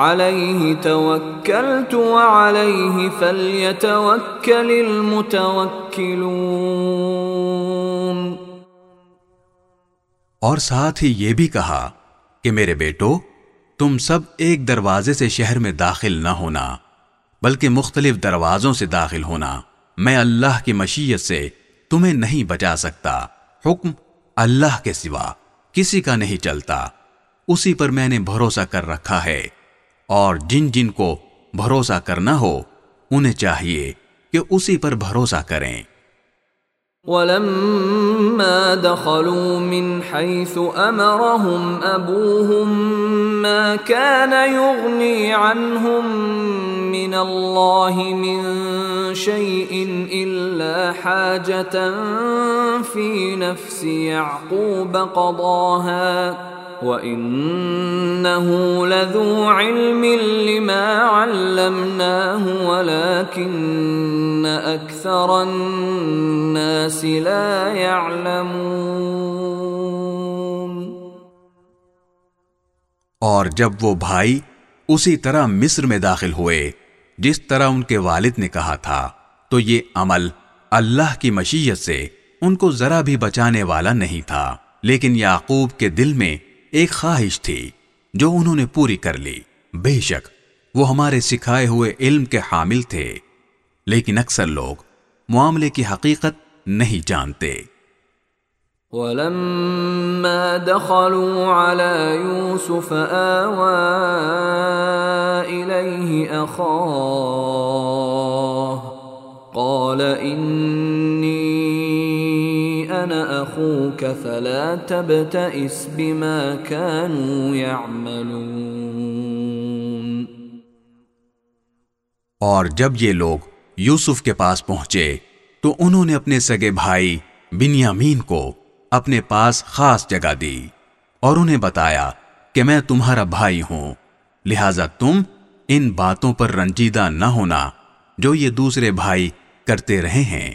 علیہ توکلت وعلیہ فلیتوکل المتوکلون اور ساتھ ہی یہ بھی کہا کہ میرے بیٹو، تم سب ایک دروازے سے شہر میں داخل نہ ہونا، بلکہ مختلف دروازوں سے داخل ہونا۔ میں اللہ کی مشیت سے تمہیں نہیں بچا سکتا۔ حکم اللہ کے سوا کسی کا نہیں چلتا۔ اسی پر میں نے بھروسہ کر رکھا ہے۔ اور جن جن کو بھروسہ کرنا ہو، انہیں چاہیے کہ اسی پر بھروسہ کریں۔ ولما دخلوا من حيث امرهم ابوهم ما كان يغني عنهم من الله من شيء الا حاجه في نفس يعقوب قضاها وَإِنَّهُ لَذُو عِلْمٍ لِمَا عَلَّمْنَاهُ وَلَكِنَّ أَكْثَرَ النَّاسِ لَا يَعْلَمُونَ۔ اور جب وہ بھائی اسی طرح مصر میں داخل ہوئے، جس طرح ان کے والد نے کہا تھا، تو یہ عمل اللہ کی مشیت سے ان کو ذرا بھی بچانے والا نہیں تھا، لیکن یعقوب کے دل میں ایک خواہش تھی جو انہوں نے پوری کر لی۔ بے شک، وہ ہمارے سکھائے ہوئے علم کے حامل تھے، لیکن اکثر لوگ معاملے کی حقیقت نہیں جانتے۔ وَلَمَّا دَخَلُوا عَلَى يُوسُفَ آوَا إِلَيْهِ أَخَاهُ، قَالَ إِنِّي انا اخوك فلا تبتئس بما كانوا يعملون. اور جب یہ لوگ یوسف کے پاس پہنچے، تو انہوں نے اپنے سگے بھائی بنیامین کو اپنے پاس خاص جگہ دی اور انہیں بتایا کہ میں تمہارا بھائی ہوں، لہذا تم ان باتوں پر رنجیدہ نہ ہونا جو یہ دوسرے بھائی کرتے رہے ہیں۔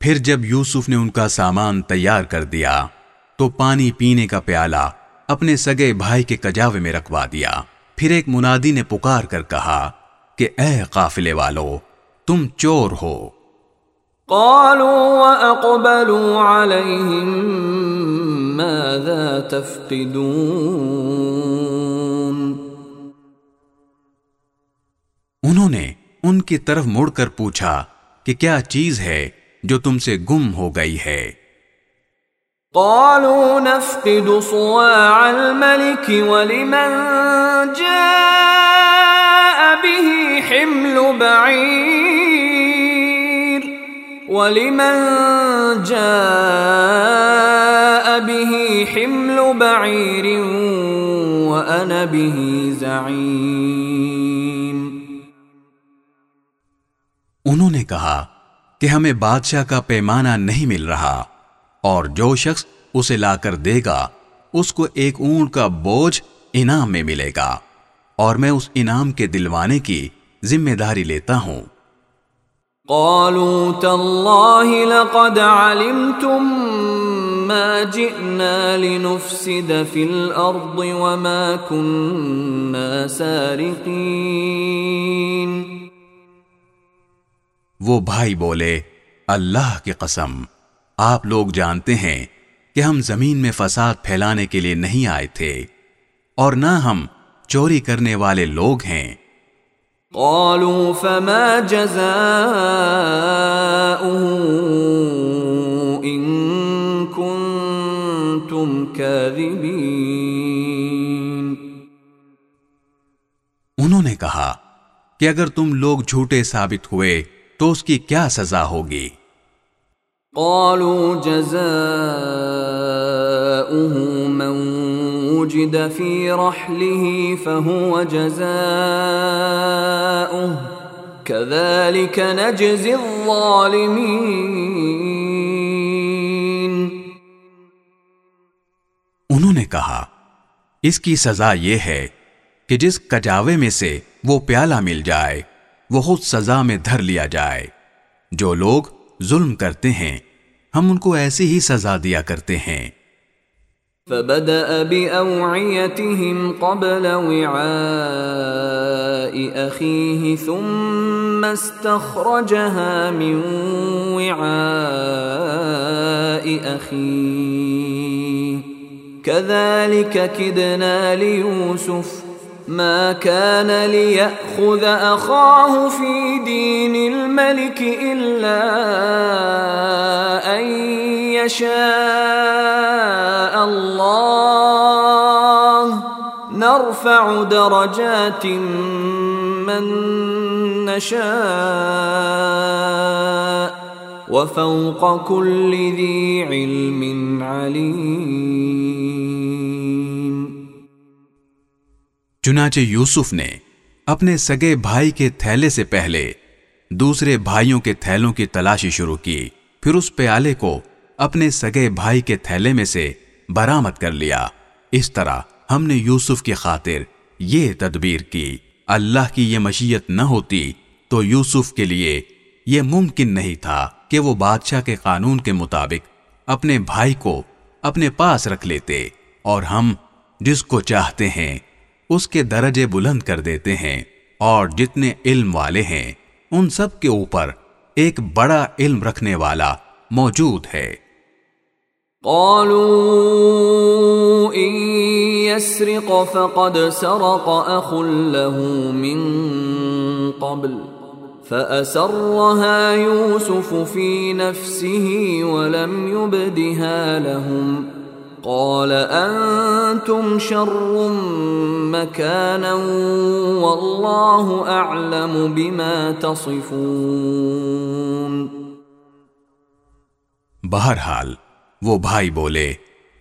پھر جب یوسف نے ان کا سامان تیار کر دیا تو پانی پینے کا پیالہ اپنے سگے بھائی کے کجاوے میں رکھوا دیا۔ پھر ایک منادی نے پکار کر کہا کہ اے قافلے والو تم چور ہو۔ قالوا واقبلوا عليهم ماذا تفقدون؟ انہوں نے ان کی طرف مڑ کر پوچھا کہ کیا چیز ہے؟ جو تم سے گم ہو گئی ہے۔ قالوا نفقد صواع الملك ولمن جاء به حمل بعير ولمن جاء به حمل بعير وأنا به زعيم۔ انہوں نے کہا کہ ہمیں بادشاہ کا پیمانہ نہیں مل رہا اور جو شخص اسے لا کر دے گا، اس کو ایک اونٹ کا بوجھ انعام میں ملے گا اور میں اس انعام کے دلوانے کی ذمہ داری لیتا ہوں۔ قالوا تالله لقد علمتم ما جئنا لنفسد في الارض وما كنا سارقين وہ بھائی بولے اللہ کی قسم آپ لوگ جانتے ہیں کہ ہم زمین میں فساد پھیلانے کے لیے نہیں آئے تھے اور نہ ہم چوری کرنے والے لوگ ہیں۔ قالوا فما جزاؤه ان كنتم كاذبين انہوں نے کہا کہ اگر تم لوگ جھوٹے ثابت ہوئے تو اس کی کیا سزا ہوگی؟ قالوا جزاؤه من وجد في رحله فهو جزاؤه كذلك نجزي الظالمين انہوں نے کہا اس کی سزا یہ ہے کہ جس کجاوے میں سے وہ پیالہ مل جائے وہ خود سزا میں دھر لیا جائے۔ جو لوگ ظلم کرتے ہیں، ہم ان کو ایسی ہی سزا دیا کرتے ہیں۔ فبدأ بأوعيتهم قبل وعاء أخيه ثم استخرجها من وعاء أخيه۔ كذلك كدنا ليوسف ما كان ليأخذ أخاه في دين الملك إلا أن يشاء الله. نرفع درجات من نشاء وفوق كل ذي علم عليم. چنانچہ یوسف نے اپنے سگے بھائی کے تھیلے سے پہلے دوسرے بھائیوں کے تھیلوں کی تلاشی شروع کی، پھر اس پیالے کو اپنے سگے بھائی کے تھیلے میں سے برامت کر لیا۔ اس طرح ہم نے یوسف کی خاطر یہ تدبیر کی۔ اللہ کی یہ مشیت نہ ہوتی تو یوسف کے لیے یہ ممکن نہیں تھا کہ وہ بادشاہ کے قانون کے مطابق اپنے بھائی کو اپنے پاس رکھ لیتے اور ہم جس کو چاہتے ہیں اس کے درجے بلند کر دیتے ہیں اور جتنے علم والے ہیں، ان سب کے اوپر ایک بڑا علم رکھنے والا موجود ہے۔ قالوا إن يسرق فقد سرق أخ له من قبل، فأسرها يوسف في نفسه ولم يبدها لهم۔ قال أنتم شر مكانا والله أعلم بما تصفون. بہرحال وہ بھائی بولے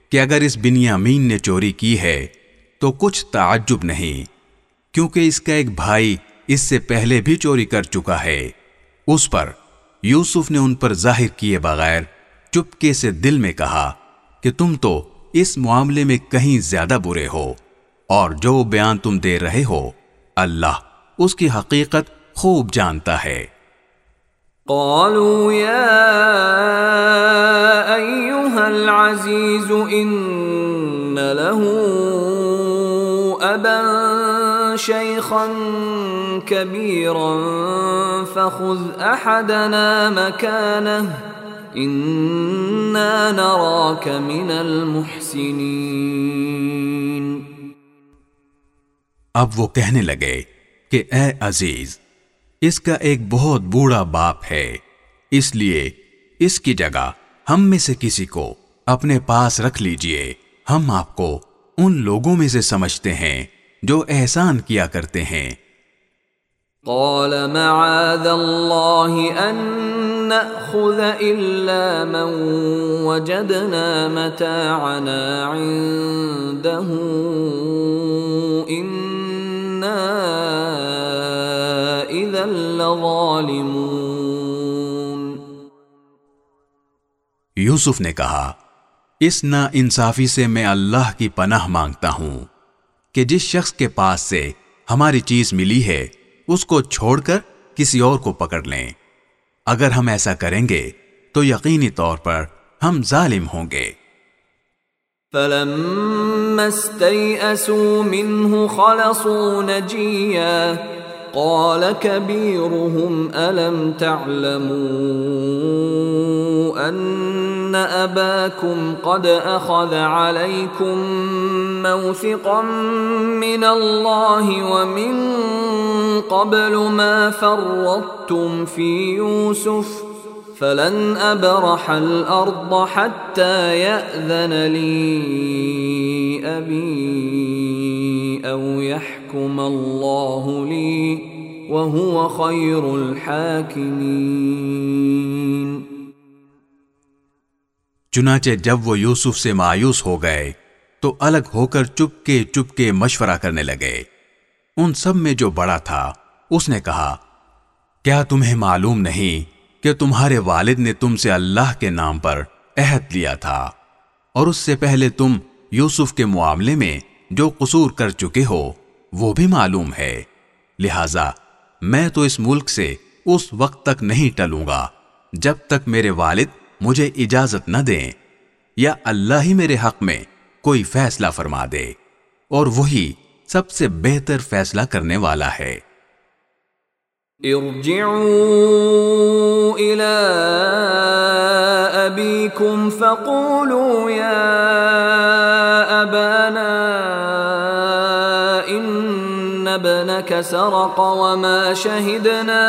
کہ اگر اس بنیامین نے چوری کی ہے تو کچھ تعجب نہیں، کیونکہ اس کا ایک بھائی اس سے پہلے بھی چوری کر چکا ہے۔ اس پر یوسف نے ان پر ظاہر کیے بغیر چپکے سے دل میں کہا کہ تم تو اس معاملے میں کہیں زیادہ برے ہو، اور جو بیان تم دے رہے ہو، اللہ اس کی حقیقت خوب جانتا ہے۔ قالوا يا أيها العزيز إن له أبا شيخا كبيرا فخذ أحدنا مكانه إنا نراك من المحسنين۔ اب وہ کہنے لگے کہ اے عزیز، اس کا ایک بہت بوڑھا باپ ہے، اس لیے اس کی جگہ ہم میں سے کسی کو اپنے پاس رکھ لیجیے۔ ہم آپ کو ان لوگوں میں سے سمجھتے ہیں جو احسان کیا کرتے ہیں۔ قال معاذ الله أن نأخذ إلا من وجدنا متاعنا عنده. إنا إذا لظالمون. یوسف نے کہا، اس نا انصافی سے میں اللہ کی پناہ مانگتا ہوں کہ جس شخص کے پاس سے ہماری چیز ملی ہے اس کو چھوڑ کر کسی اور کو پکڑ لیں۔ اگر ہم ایسا کریں گے، تو یقینی طور پر ہم ظالم ہوں گے۔ فلما استيئسوا منه خلصوا نجيا۔ قال كبيرهم، ألم تعلموا أن أباكم قد أخذ عليكم موثقا من الله ومن قبل ما فرطتم في يوسف ۖ؟ فلن أبرح الأرض حتى يأذن لي أبي أو يحكم الله لي وهو خير الحاكمين۔ چنانچہ جب وہ یوسف سے مایوس ہو گئے، تو الگ ہو کر چپ کے چپ کے مشورہ کرنے لگے۔ ان سب میں جو بڑا تھا، اس نے کہا، کیا تمہیں معلوم نہیں کہ تمہارے والد نے تم سے اللہ کے نام پر عہد لیا تھا۔ اور اس سے پہلے تم یوسف کے معاملے میں جو قصور کر چکے ہو، وہ بھی معلوم ہے۔ لہذا میں تو اس ملک سے اس وقت تک نہیں ٹلوں گا جب تک میرے والد مجھے اجازت نہ دیں یا اللہ ہی میرے حق میں کوئی فیصلہ فرما دے۔ اور وہی سب سے بہتر فیصلہ کرنے والا ہے۔ ارجعوا الى ابيكم فقولوا يا ابانا ان ابنك سرق وما شهدنا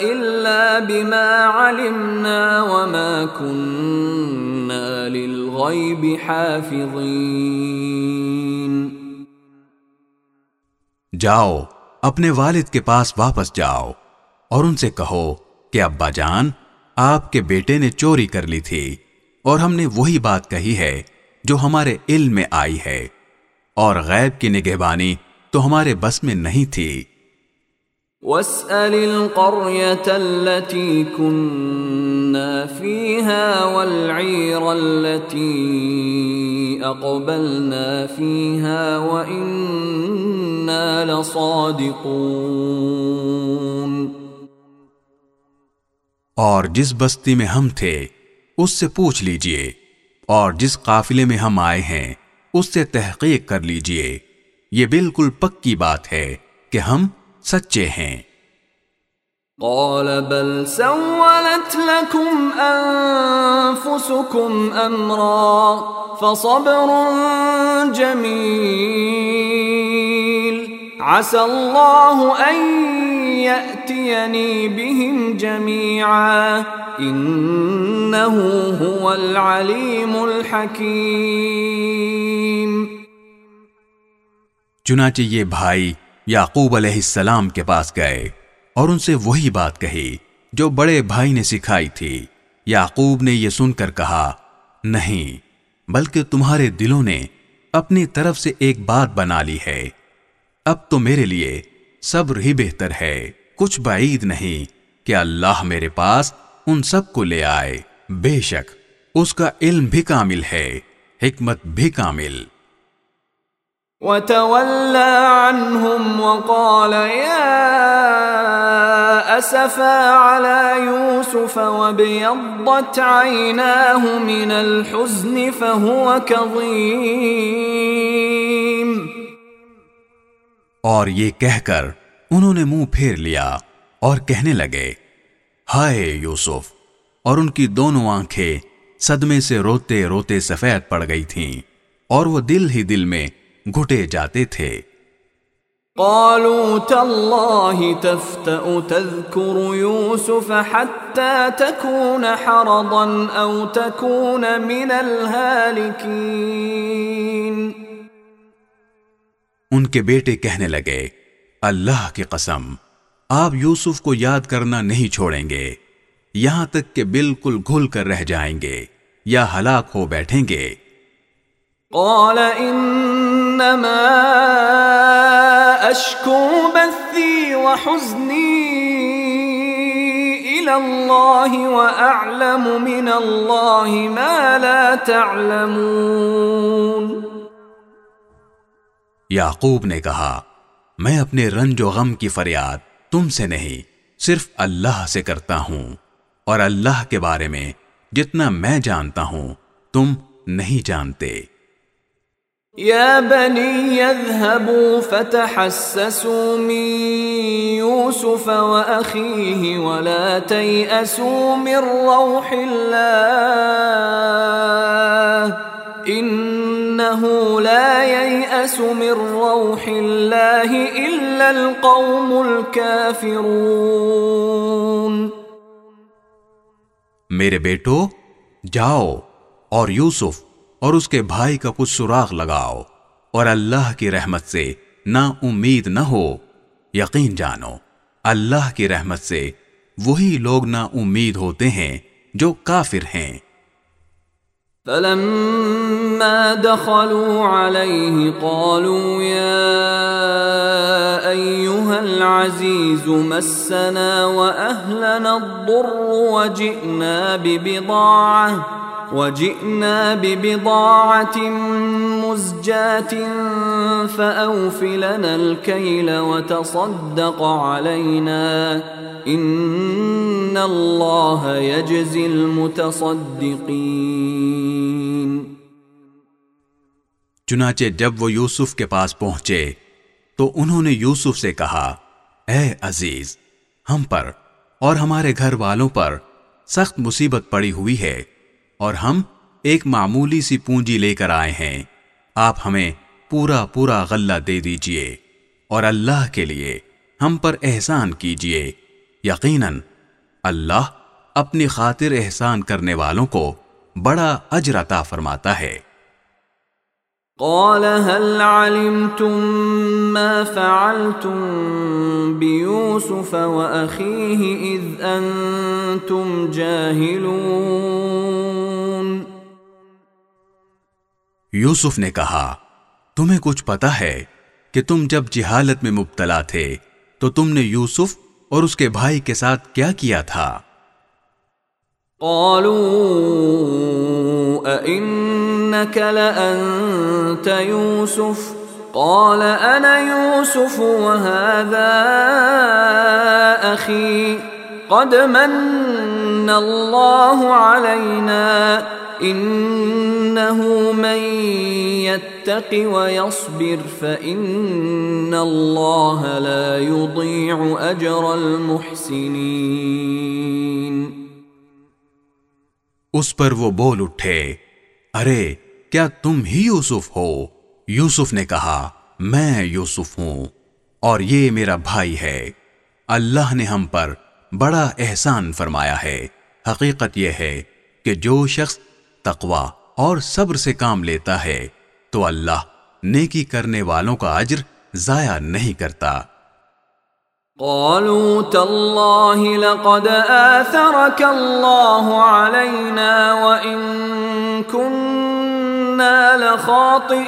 الا بما علمنا وما كنا للغيب حافظين. جاؤ اپنے والد کے پاس واپس جاؤ اور ان سے کہو کہ ابا جان، آپ کے بیٹے نے چوری کر لی تھی اور ہم نے وہی بات کہی ہے جو ہمارے علم میں آئی ہے اور غیب کی نگہبانی تو ہمارے بس میں نہیں تھی۔ واسأل القرية التي كنا فيها والعير التي أقبلنا فيها وإنا لصادقون اور جس بستی میں ہم تھے اس سے پوچھ لیجیے۔ اور جس قافلے میں ہم آئے ہیں اس سے تحقیق کر لیجیے۔ یہ بالکل پکی بات ہے کہ ہم سچے ہیں۔ قال بل سولت لكم انفسكم امرا فصبر جميل عسى الله ان ياتيني بهم جميعا. انه هو العليم الحكيم. چنانچہ یہ بھائی یعقوب علیہ السلام کے پاس گئے اور ان سے وہی بات کہی جو بڑے بھائی نے سکھائی تھی۔ یعقوب نے یہ سن کر کہا، نہیں، بلکہ تمہارے دلوں نے اپنی طرف سے ایک بات بنا لی ہے۔ اب تو میرے لیے صبر ہی بہتر ہے۔ کچھ بعید نہیں کہ اللہ میرے پاس ان سب کو لے آئے۔ بے شک، اس کا علم بھی کامل ہے، حکمت بھی کامل۔ وتولى عنهم وقال يا أسفا على يوسف وابيضت عيناه من الحزن فهو كظيم اور یہ کہہ کر انہوں نے منہ پھیر لیا اور کہنے لگے، ہائے یوسف! اور ان کی دونوں آنکھیں صدمے سے روتے روتے سفید پڑ گئی تھیں اور وہ دل ہی دل میں گھٹے جاتے تھے۔ قالوا تالله تفتأ تذكر يوسف حتى تكون حرضا أو تكون من الهالكين. ان کے بیٹے کہنے لگے، اللہ کی قسم، آپ یوسف کو یاد کرنا نہیں چھوڑیں گے۔ یہاں تک کہ بالکل گھل کر رہ جائیں گے یا ہلاک ہو بیٹھیں گے۔ قال، انما اشكو بثي وحزني الى الله واعلم من الله ما لا تعلمون۔ یعقوب نے کہا، میں اپنے رنج و غم کی فریاد تم سے نہیں، صرف اللہ سے کرتا ہوں۔ اور اللہ کے بارے میں جتنا میں جانتا ہوں، تم نہیں جانتے۔ يا بني يذهبوا فتحسسوا من يوسف وأخيه ولا تيأسوا من روح الله إنه لا ييأس من روح الله إلا القوم الكافرون. میرے بیٹو، جاؤ اور یوسف اور اس کے بھائی کا کچھ سراغ لگاؤ اور اللہ کی رحمت سے نہ امید نہ ہو۔ یقین جانو، اللہ کی رحمت سے وہی لوگ نہ امید ہوتے ہیں جو کافر ہیں۔ فلما دخلوا عليه قالوا يا أيها العزيز مسنا وأهلنا الضر وجئنا ببضاعة وجئنا ببضاعة مزجاة فأوف لنا الكيل وتصدق علينا. إن الله يجزي المتصدقين. چنانچہ جب وہ یوسف کے پاس پہنچے تو انہوں نے یوسف سے کہا، اے عزیز، ہم پر اور ہمارے گھر والوں پر سخت مصیبت پڑی ہوئی ہے۔ اور ہم ایک معمولی سی پونجی لے کر آئے ہیں۔ آپ ہمیں پورا پورا غلہ دے دیجیے اور اللہ کے لیے ہم پر احسان کیجیے۔ یقیناً اللہ اپنی خاطر احسان کرنے والوں کو بڑا اجر عطا فرماتا ہے۔ قال هل علمتم ما فعلتم بيوسف وأخيه إذ أنتم جاهلون؟ یوسف نے کہا، تمہیں کچھ پتا ہے کہ تم جب جہالت میں مبتلا تھے، تو تم نے یوسف اور اس کے بھائی کے ساتھ کیا کیا تھا؟ قالوا، أئنك لأنت يوسف قال، أنا يوسف وهذا أخي قد من الله علينا إنه من يتق ويصبر فإن الله لا يضيع أجر المحسنين۔ اس پر وہ بول اٹھے، ارے، کیا تم ہی یوسف ہو؟ یوسف نے کہا، میں یوسف ہوں اور یہ میرا بھائی ہے۔ اللہ نے ہم پر بڑا احسان فرمایا ہے۔ حقیقت یہ ہے کہ جو شخص تقوا اور صبر سے کام لیتا ہے تو اللہ نیکی کرنے والوں کا اجر ضائع نہیں کرتا۔ قالوا تالله لقد آثرك الله علينا وإن كنا لخاطئين۔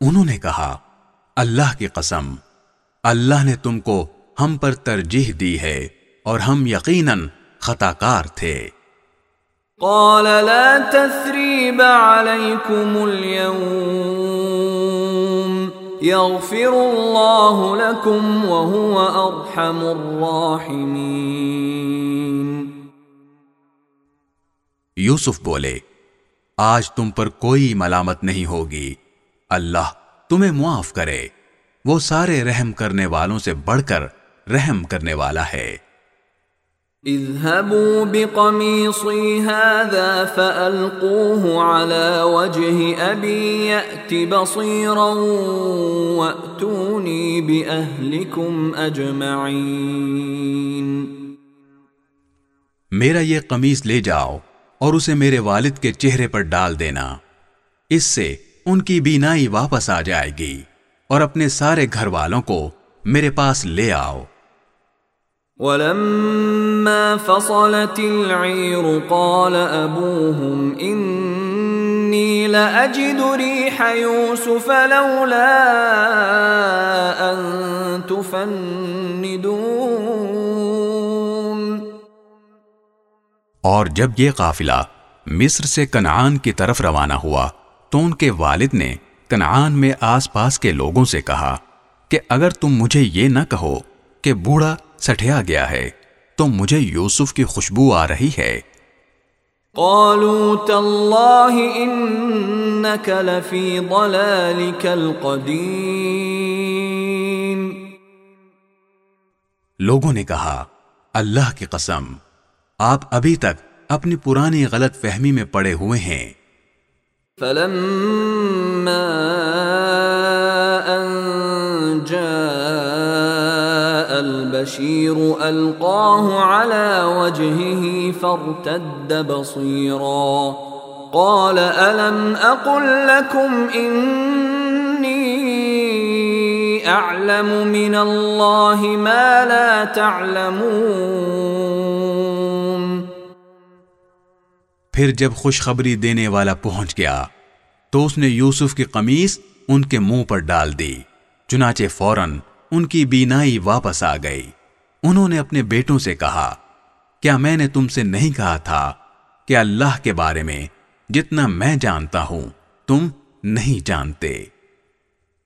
انہوں نے کہا اللہ کی قسم اللہ نے تم کو ہم پر ترجیح دی ہے اور ہم یقیناً خطا کار تھے۔ قال لا تثريب عليكم اليوم يغفر الله لكم وهو أرحم الراحمين۔ یوسف بولے آج تم پر کوئی ملامت نہیں ہوگی اللہ تمہیں معاف کرے۔ وہ سارے رحم کرنے والوں سے بڑھ کر رحم کرنے والا ہے۔ اذهبوا بقميصي هذا فألقوه على وجه أبي يأت بصيرا وأتوني بأهلكم أجمعين۔ میرا یہ قمیص لے جاؤ اور اسے میرے والد کے چہرے پر ڈال دینا۔ اس سے ان کی بینائی واپس آ جائے گی۔ اور اپنے سارے گھر والوں کو میرے پاس لے آؤ۔ ولما فصلت العير قال أبوهم إني لأجد ريح يوسف لولا أن تفندون۔ اور جب یہ قافلہ مصر سے کنعان کی طرف روانہ ہوا تو ان کے والد نے کنعان میں آس پاس کے لوگوں سے کہا کہ اگر تم مجھے یہ نہ کہو کہ بوڑھا سٹھیا گیا ہے تو مجھے یوسف کی خوشبو آ رہی ہے۔ قالوا تالله انك لفي ضلالك القديم لوگوں نے کہا اللہ کی قسم آپ ابھی تک اپنی پرانی غلط فہمی میں پڑے ہوئے ہیں۔ فلما ان جاء البشير القاه على وجهه فارتد بصيرا قال الم اقل لكم اني اعلم من الله ما لا تعلمون پھر جب خوشخبری دینے والا پہنچ گیا تو اس نے یوسف کی قمیص ان کے منہ پر ڈال دی۔ چنانچہ فوراً ان کی بینائی واپس آ گئی۔ انہوں نے اپنے بیٹوں سے کہا، کیا میں نے تم سے نہیں کہا تھا کہ اللہ کے بارے میں جتنا میں جانتا ہوں، تم نہیں جانتے؟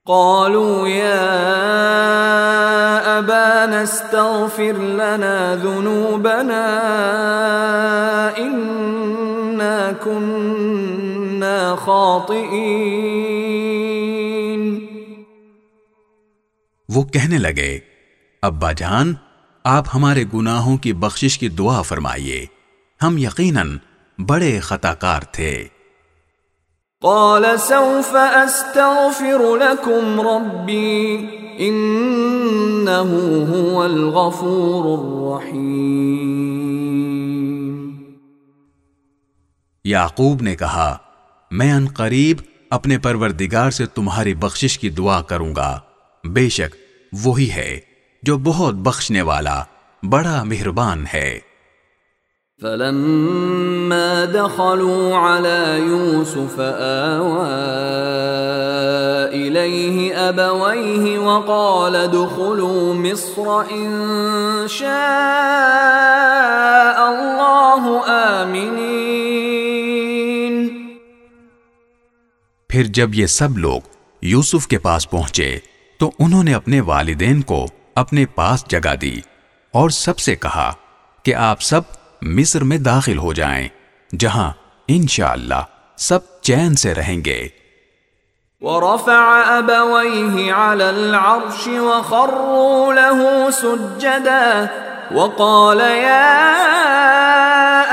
قالوا يا أبانا استغفر لنا ذنوبنا إنا كنا خاطئين۔ وہ کہنے لگے ابا جان آپ ہمارے گناہوں کی بخشش کی دعا فرمائیے۔ ہم یقیناً بڑے خطا کار تھے۔ قال سوف استغفر لكم ربي انه هو الغفور الرحيم۔ یعقوب نے کہا، میں ان قریب اپنے پروردگار سے تمہاری بخشش کی دعا کروں گا۔ بے شک وہی ہے جو بہت بخشنے والا، بڑا مہربان ہے۔ فلما دخلوا على يوسف آوى إليه أبويه وقال ادخلوا مصر إن شاء الله آمنين. پھر جب یہ سب لوگ یوسف کے پاس پہنچے تو انہوں نے اپنے والدین کو اپنے پاس جگہ دی اور سب سے کہا کہ آپ سب مصر میں داخل ہو جائیں، جہاں انشاءاللہ سب چین سے رہیں گے۔ ورفع أبويه على العرش وخروا له سجدا وقال يا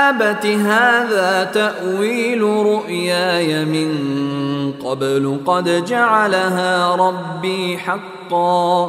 أبت هذا تأويل رؤياي من قبل قد جعلها ربي حقا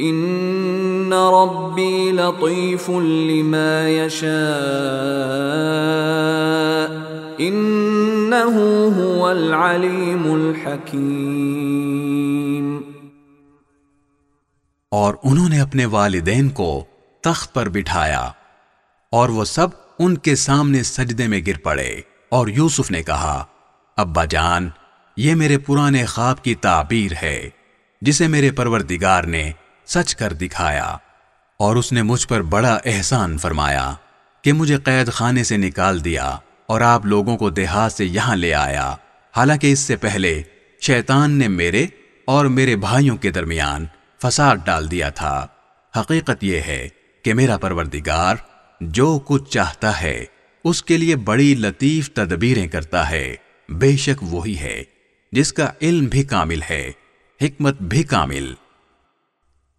إن ربي لطيف لما يشاء إنه هو العليم الحكيم اور انہوں نے اپنے والدین کو تخت پر بٹھایا اور وہ سب ان کے سامنے سجدے میں گر پڑے اور یوسف نے کہا، ابا جان، یہ میرے پرانے خواب کی تعبیر ہے، جسے میرے پروردگار نے سچ کر دکھایا اور اس نے مجھ پر بڑا احسان فرمایا کہ مجھے قید خانے سے نکال دیا اور آپ لوگوں کو دیہات سے یہاں لے آیا۔ حالانکہ اس سے پہلے شیطان نے میرے اور میرے بھائیوں کے درمیان فساد ڈال دیا تھا۔ حقیقت یہ ہے کہ میرا پروردگار جو کچھ چاہتا ہے، اس کے لیے بڑی لطیف تدبیریں کرتا ہے۔ بے شک وہی ہے جس کا علم بھی کامل ہے، حکمت بھی کامل۔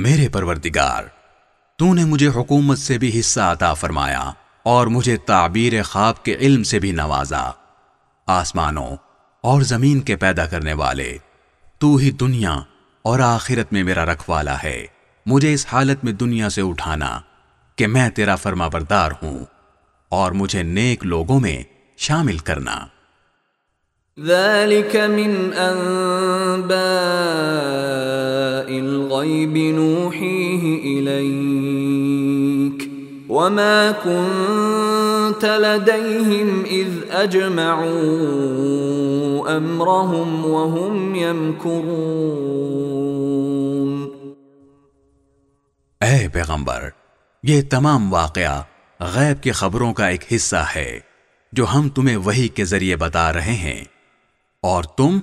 میرے پروردگار، تو نے مجھے حکومت سے بھی حصہ عطا فرمایا اور مجھے تعبیر خواب کے علم سے بھی نوازا۔ آسمانوں اور زمین کے پیدا کرنے والے، تو ہی دنیا اور آخرت میں میرا رکھوالا ہے۔ مجھے اس حالت میں دنیا سے اٹھانا کہ میں تیرا فرما بردار ہوں اور مجھے نیک لوگوں میں شامل کرنا۔ ذلك من انباء الغيب نوحيه اليك وما كنت لديهم اذ اجمعوا امرهم وهم يمكرون. اے پیغمبر، یہ تمام واقعہ غیب کی خبروں کا ایک حصہ ہے جو ہم تمہیں وہی کے ذریعے بتا رہے ہیں۔ اور تم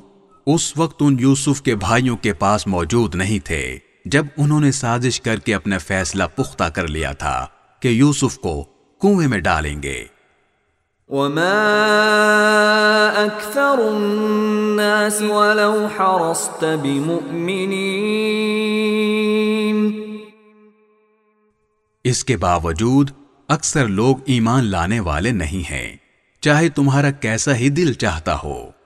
اس وقت ان یوسف کے بھائیوں کے پاس موجود نہیں تھے جب انہوں نے سازش کر کے اپنا فیصلہ پختہ کر لیا تھا کہ یوسف کو کنویں میں ڈالیں گے۔ وما اکثر الناس ولو حرصت بمؤمنین اس کے باوجود اکثر لوگ ایمان لانے والے نہیں ہیں۔ چاہے تمہارا کیسا ہی دل چاہتا ہو۔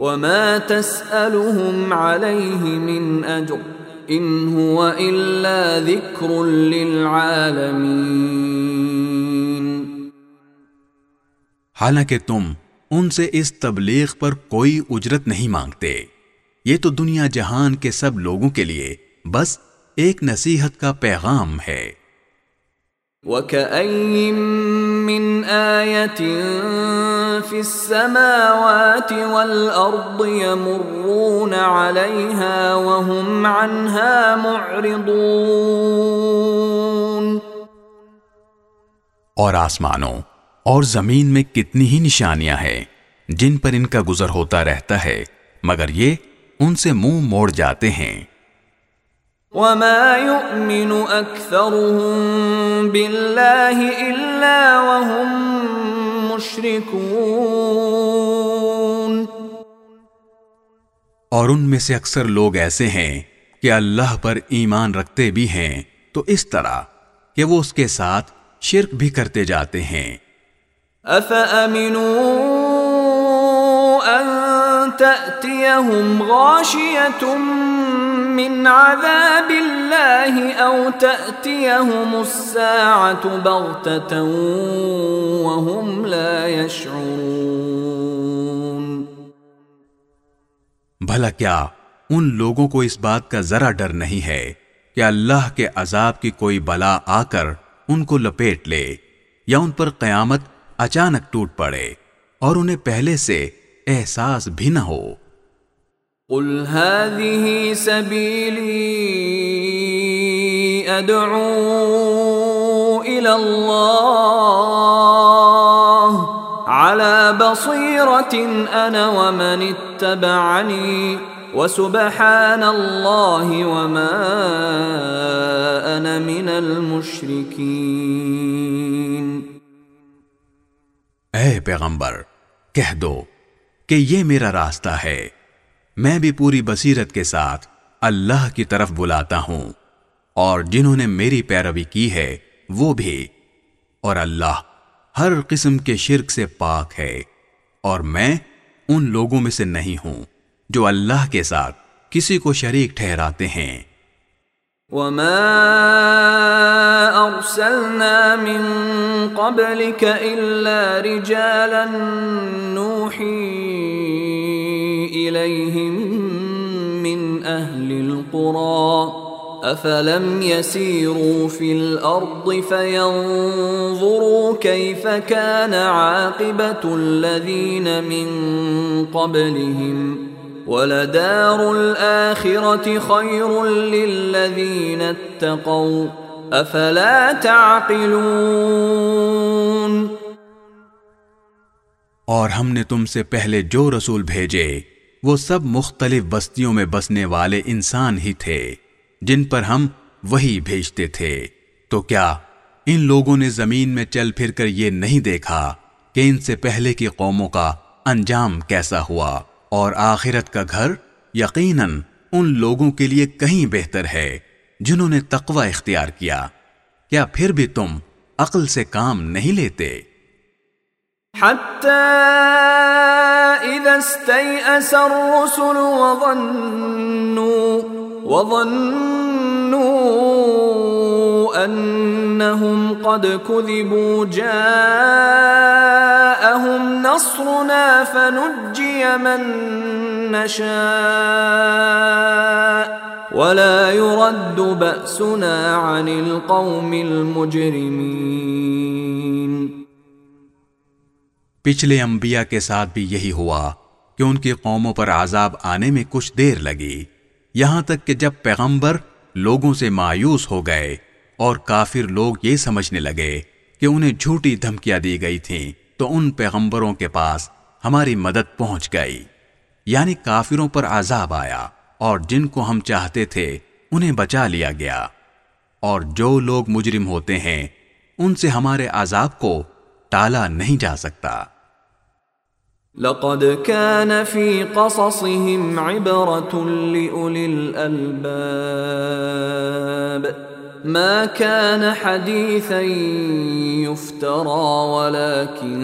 وما تسألهم عليه من أجر إن هو إلا ذكر للعالمين حالانکہ تم ان سے اس تبلیغ پر کوئی اجرت نہیں مانگتے۔ یہ تو دنیا جہان کے سب لوگوں کے لیے بس ایک نصیحت کا پیغام ہے۔ مِّنْ آيَةٍ فِي السَّمَاوَاتِ وَالْأَرْضِ يَمُرُّونَ عَلَيْهَا وَهُمْ عَنْهَا مُعْرِضُونَ اور آسمانوں اور زمین میں کتنی ہی نشانیاں ہیں جن پر ان کا گزر ہوتا رہتا ہے، مگر یہ ان سے منہ موڑ جاتے ہیں۔ وما يؤمن اكثرهم بالله الا وهم مشركون اور ان میں سے اکثر لوگ ایسے ہیں کہ اللہ پر ایمان رکھتے بھی ہیں تو اس طرح کہ وہ اس کے ساتھ شرک بھی کرتے جاتے ہیں۔ افامنوا ان تأتيهم غاشية من عذاب الله أو تأتيهم الساعة بغتة وهم لا يشعرون. بھلا کیا ان لوگوں کو اس بات کا ذرا ڈر نہیں ہے کہ اللہ کے عذاب کی کوئی بلا آ کر ان کو لپیٹ لے یا ان پر قیامت اچانک ٹوٹ پڑے اور انہیں پہلے سے احساس بھی نہ ہو۔ قل هذه سبيلي ادعو الى الله على بصيرة انا ومن اتبعني وسبحان الله وما انا من المشركين۔ اے پیغمبر، کہہ دو کہ یہ میرا راستہ ہے۔ میں بھی پوری بصیرت کے ساتھ اللہ کی طرف بلاتا ہوں، اور جنہوں نے میری پیروی کی ہے، وہ بھی۔ اور اللہ ہر قسم کے شرک سے پاک ہے، اور میں ان لوگوں میں سے نہیں ہوں جو اللہ کے ساتھ کسی کو شریک ٹھہراتے ہیں۔ وما ارسلنا من قبلك الا رجالا نوحي اليهم من اهل القرى افلم يسيروا في الارض فينظروا كيف كان عاقبه الذين من قبلهم ولدار الآخرة خير للذين اتقوا أفلا تعقلون اور ہم نے تم سے پہلے جو رسول بھیجے وہ سب مختلف بستیوں میں بسنے والے انسان ہی تھے، جن پر ہم وہی بھیجتے تھے۔ تو کیا ان لوگوں نے زمین میں چل پھر کر یہ نہیں دیکھا کہ ان سے پہلے کی قوموں کا انجام کیسا ہوا؟ اور آخرت کا گھر یقیناً ان لوگوں کے لیے کہیں بہتر ہے جنہوں نے تقوی اختیار کیا۔ کیا پھر بھی تم عقل سے کام نہیں لیتے؟ حتى إذا استيأس الرسل وظنوا وظنوا أنهم قد كذبوا. جاءهم نصرنا فنجي من نشاء. ولا يرد بأسنا عن القوم المجرمين. پچھلے انبیاء کے ساتھ بھی یہی ہوا کہ ان کی قوموں پر عذاب آنے میں کچھ دیر لگی۔ یہاں تک کہ جب پیغمبر لوگوں سے مایوس ہو گئے اور کافر لوگ یہ سمجھنے لگے کہ انہیں جھوٹی دھمکیاں دی گئی تھیں، تو ان پیغمبروں کے پاس ہماری مدد پہنچ گئی۔ یعنی کافروں پر عذاب آیا اور جن کو ہم چاہتے تھے انہیں بچا لیا گیا۔ اور جو لوگ مجرم ہوتے ہیں، ان سے ہمارے عذاب کو ٹالا نہیں جا سکتا۔ لقد كان في قصصهم عبرة لأولي الألباب۔ ما كان حديثا يفترى، ولكن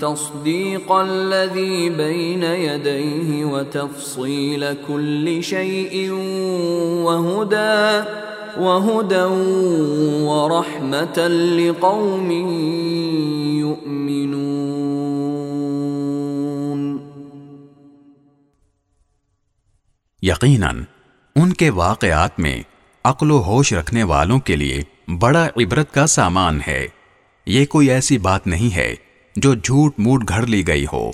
تصديق الذي بين يديه وتفصيل كل شيء وهدى وهدى ورحمة لقوم يؤمنون. یقیناً ان کے واقعات میں عقل و ہوش رکھنے والوں کے لیے بڑا عبرت کا سامان ہے۔ یہ کوئی ایسی بات نہیں ہے جو جھوٹ موٹ گھڑ لی گئی ہو،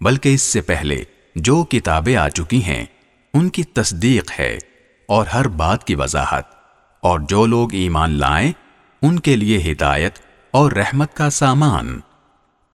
بلکہ اس سے پہلے جو کتابیں آ چکی ہیں، ان کی تصدیق ہے اور ہر بات کی وضاحت۔ اور جو لوگ ایمان لائیں، ان کے لیے ہدایت اور رحمت کا سامان۔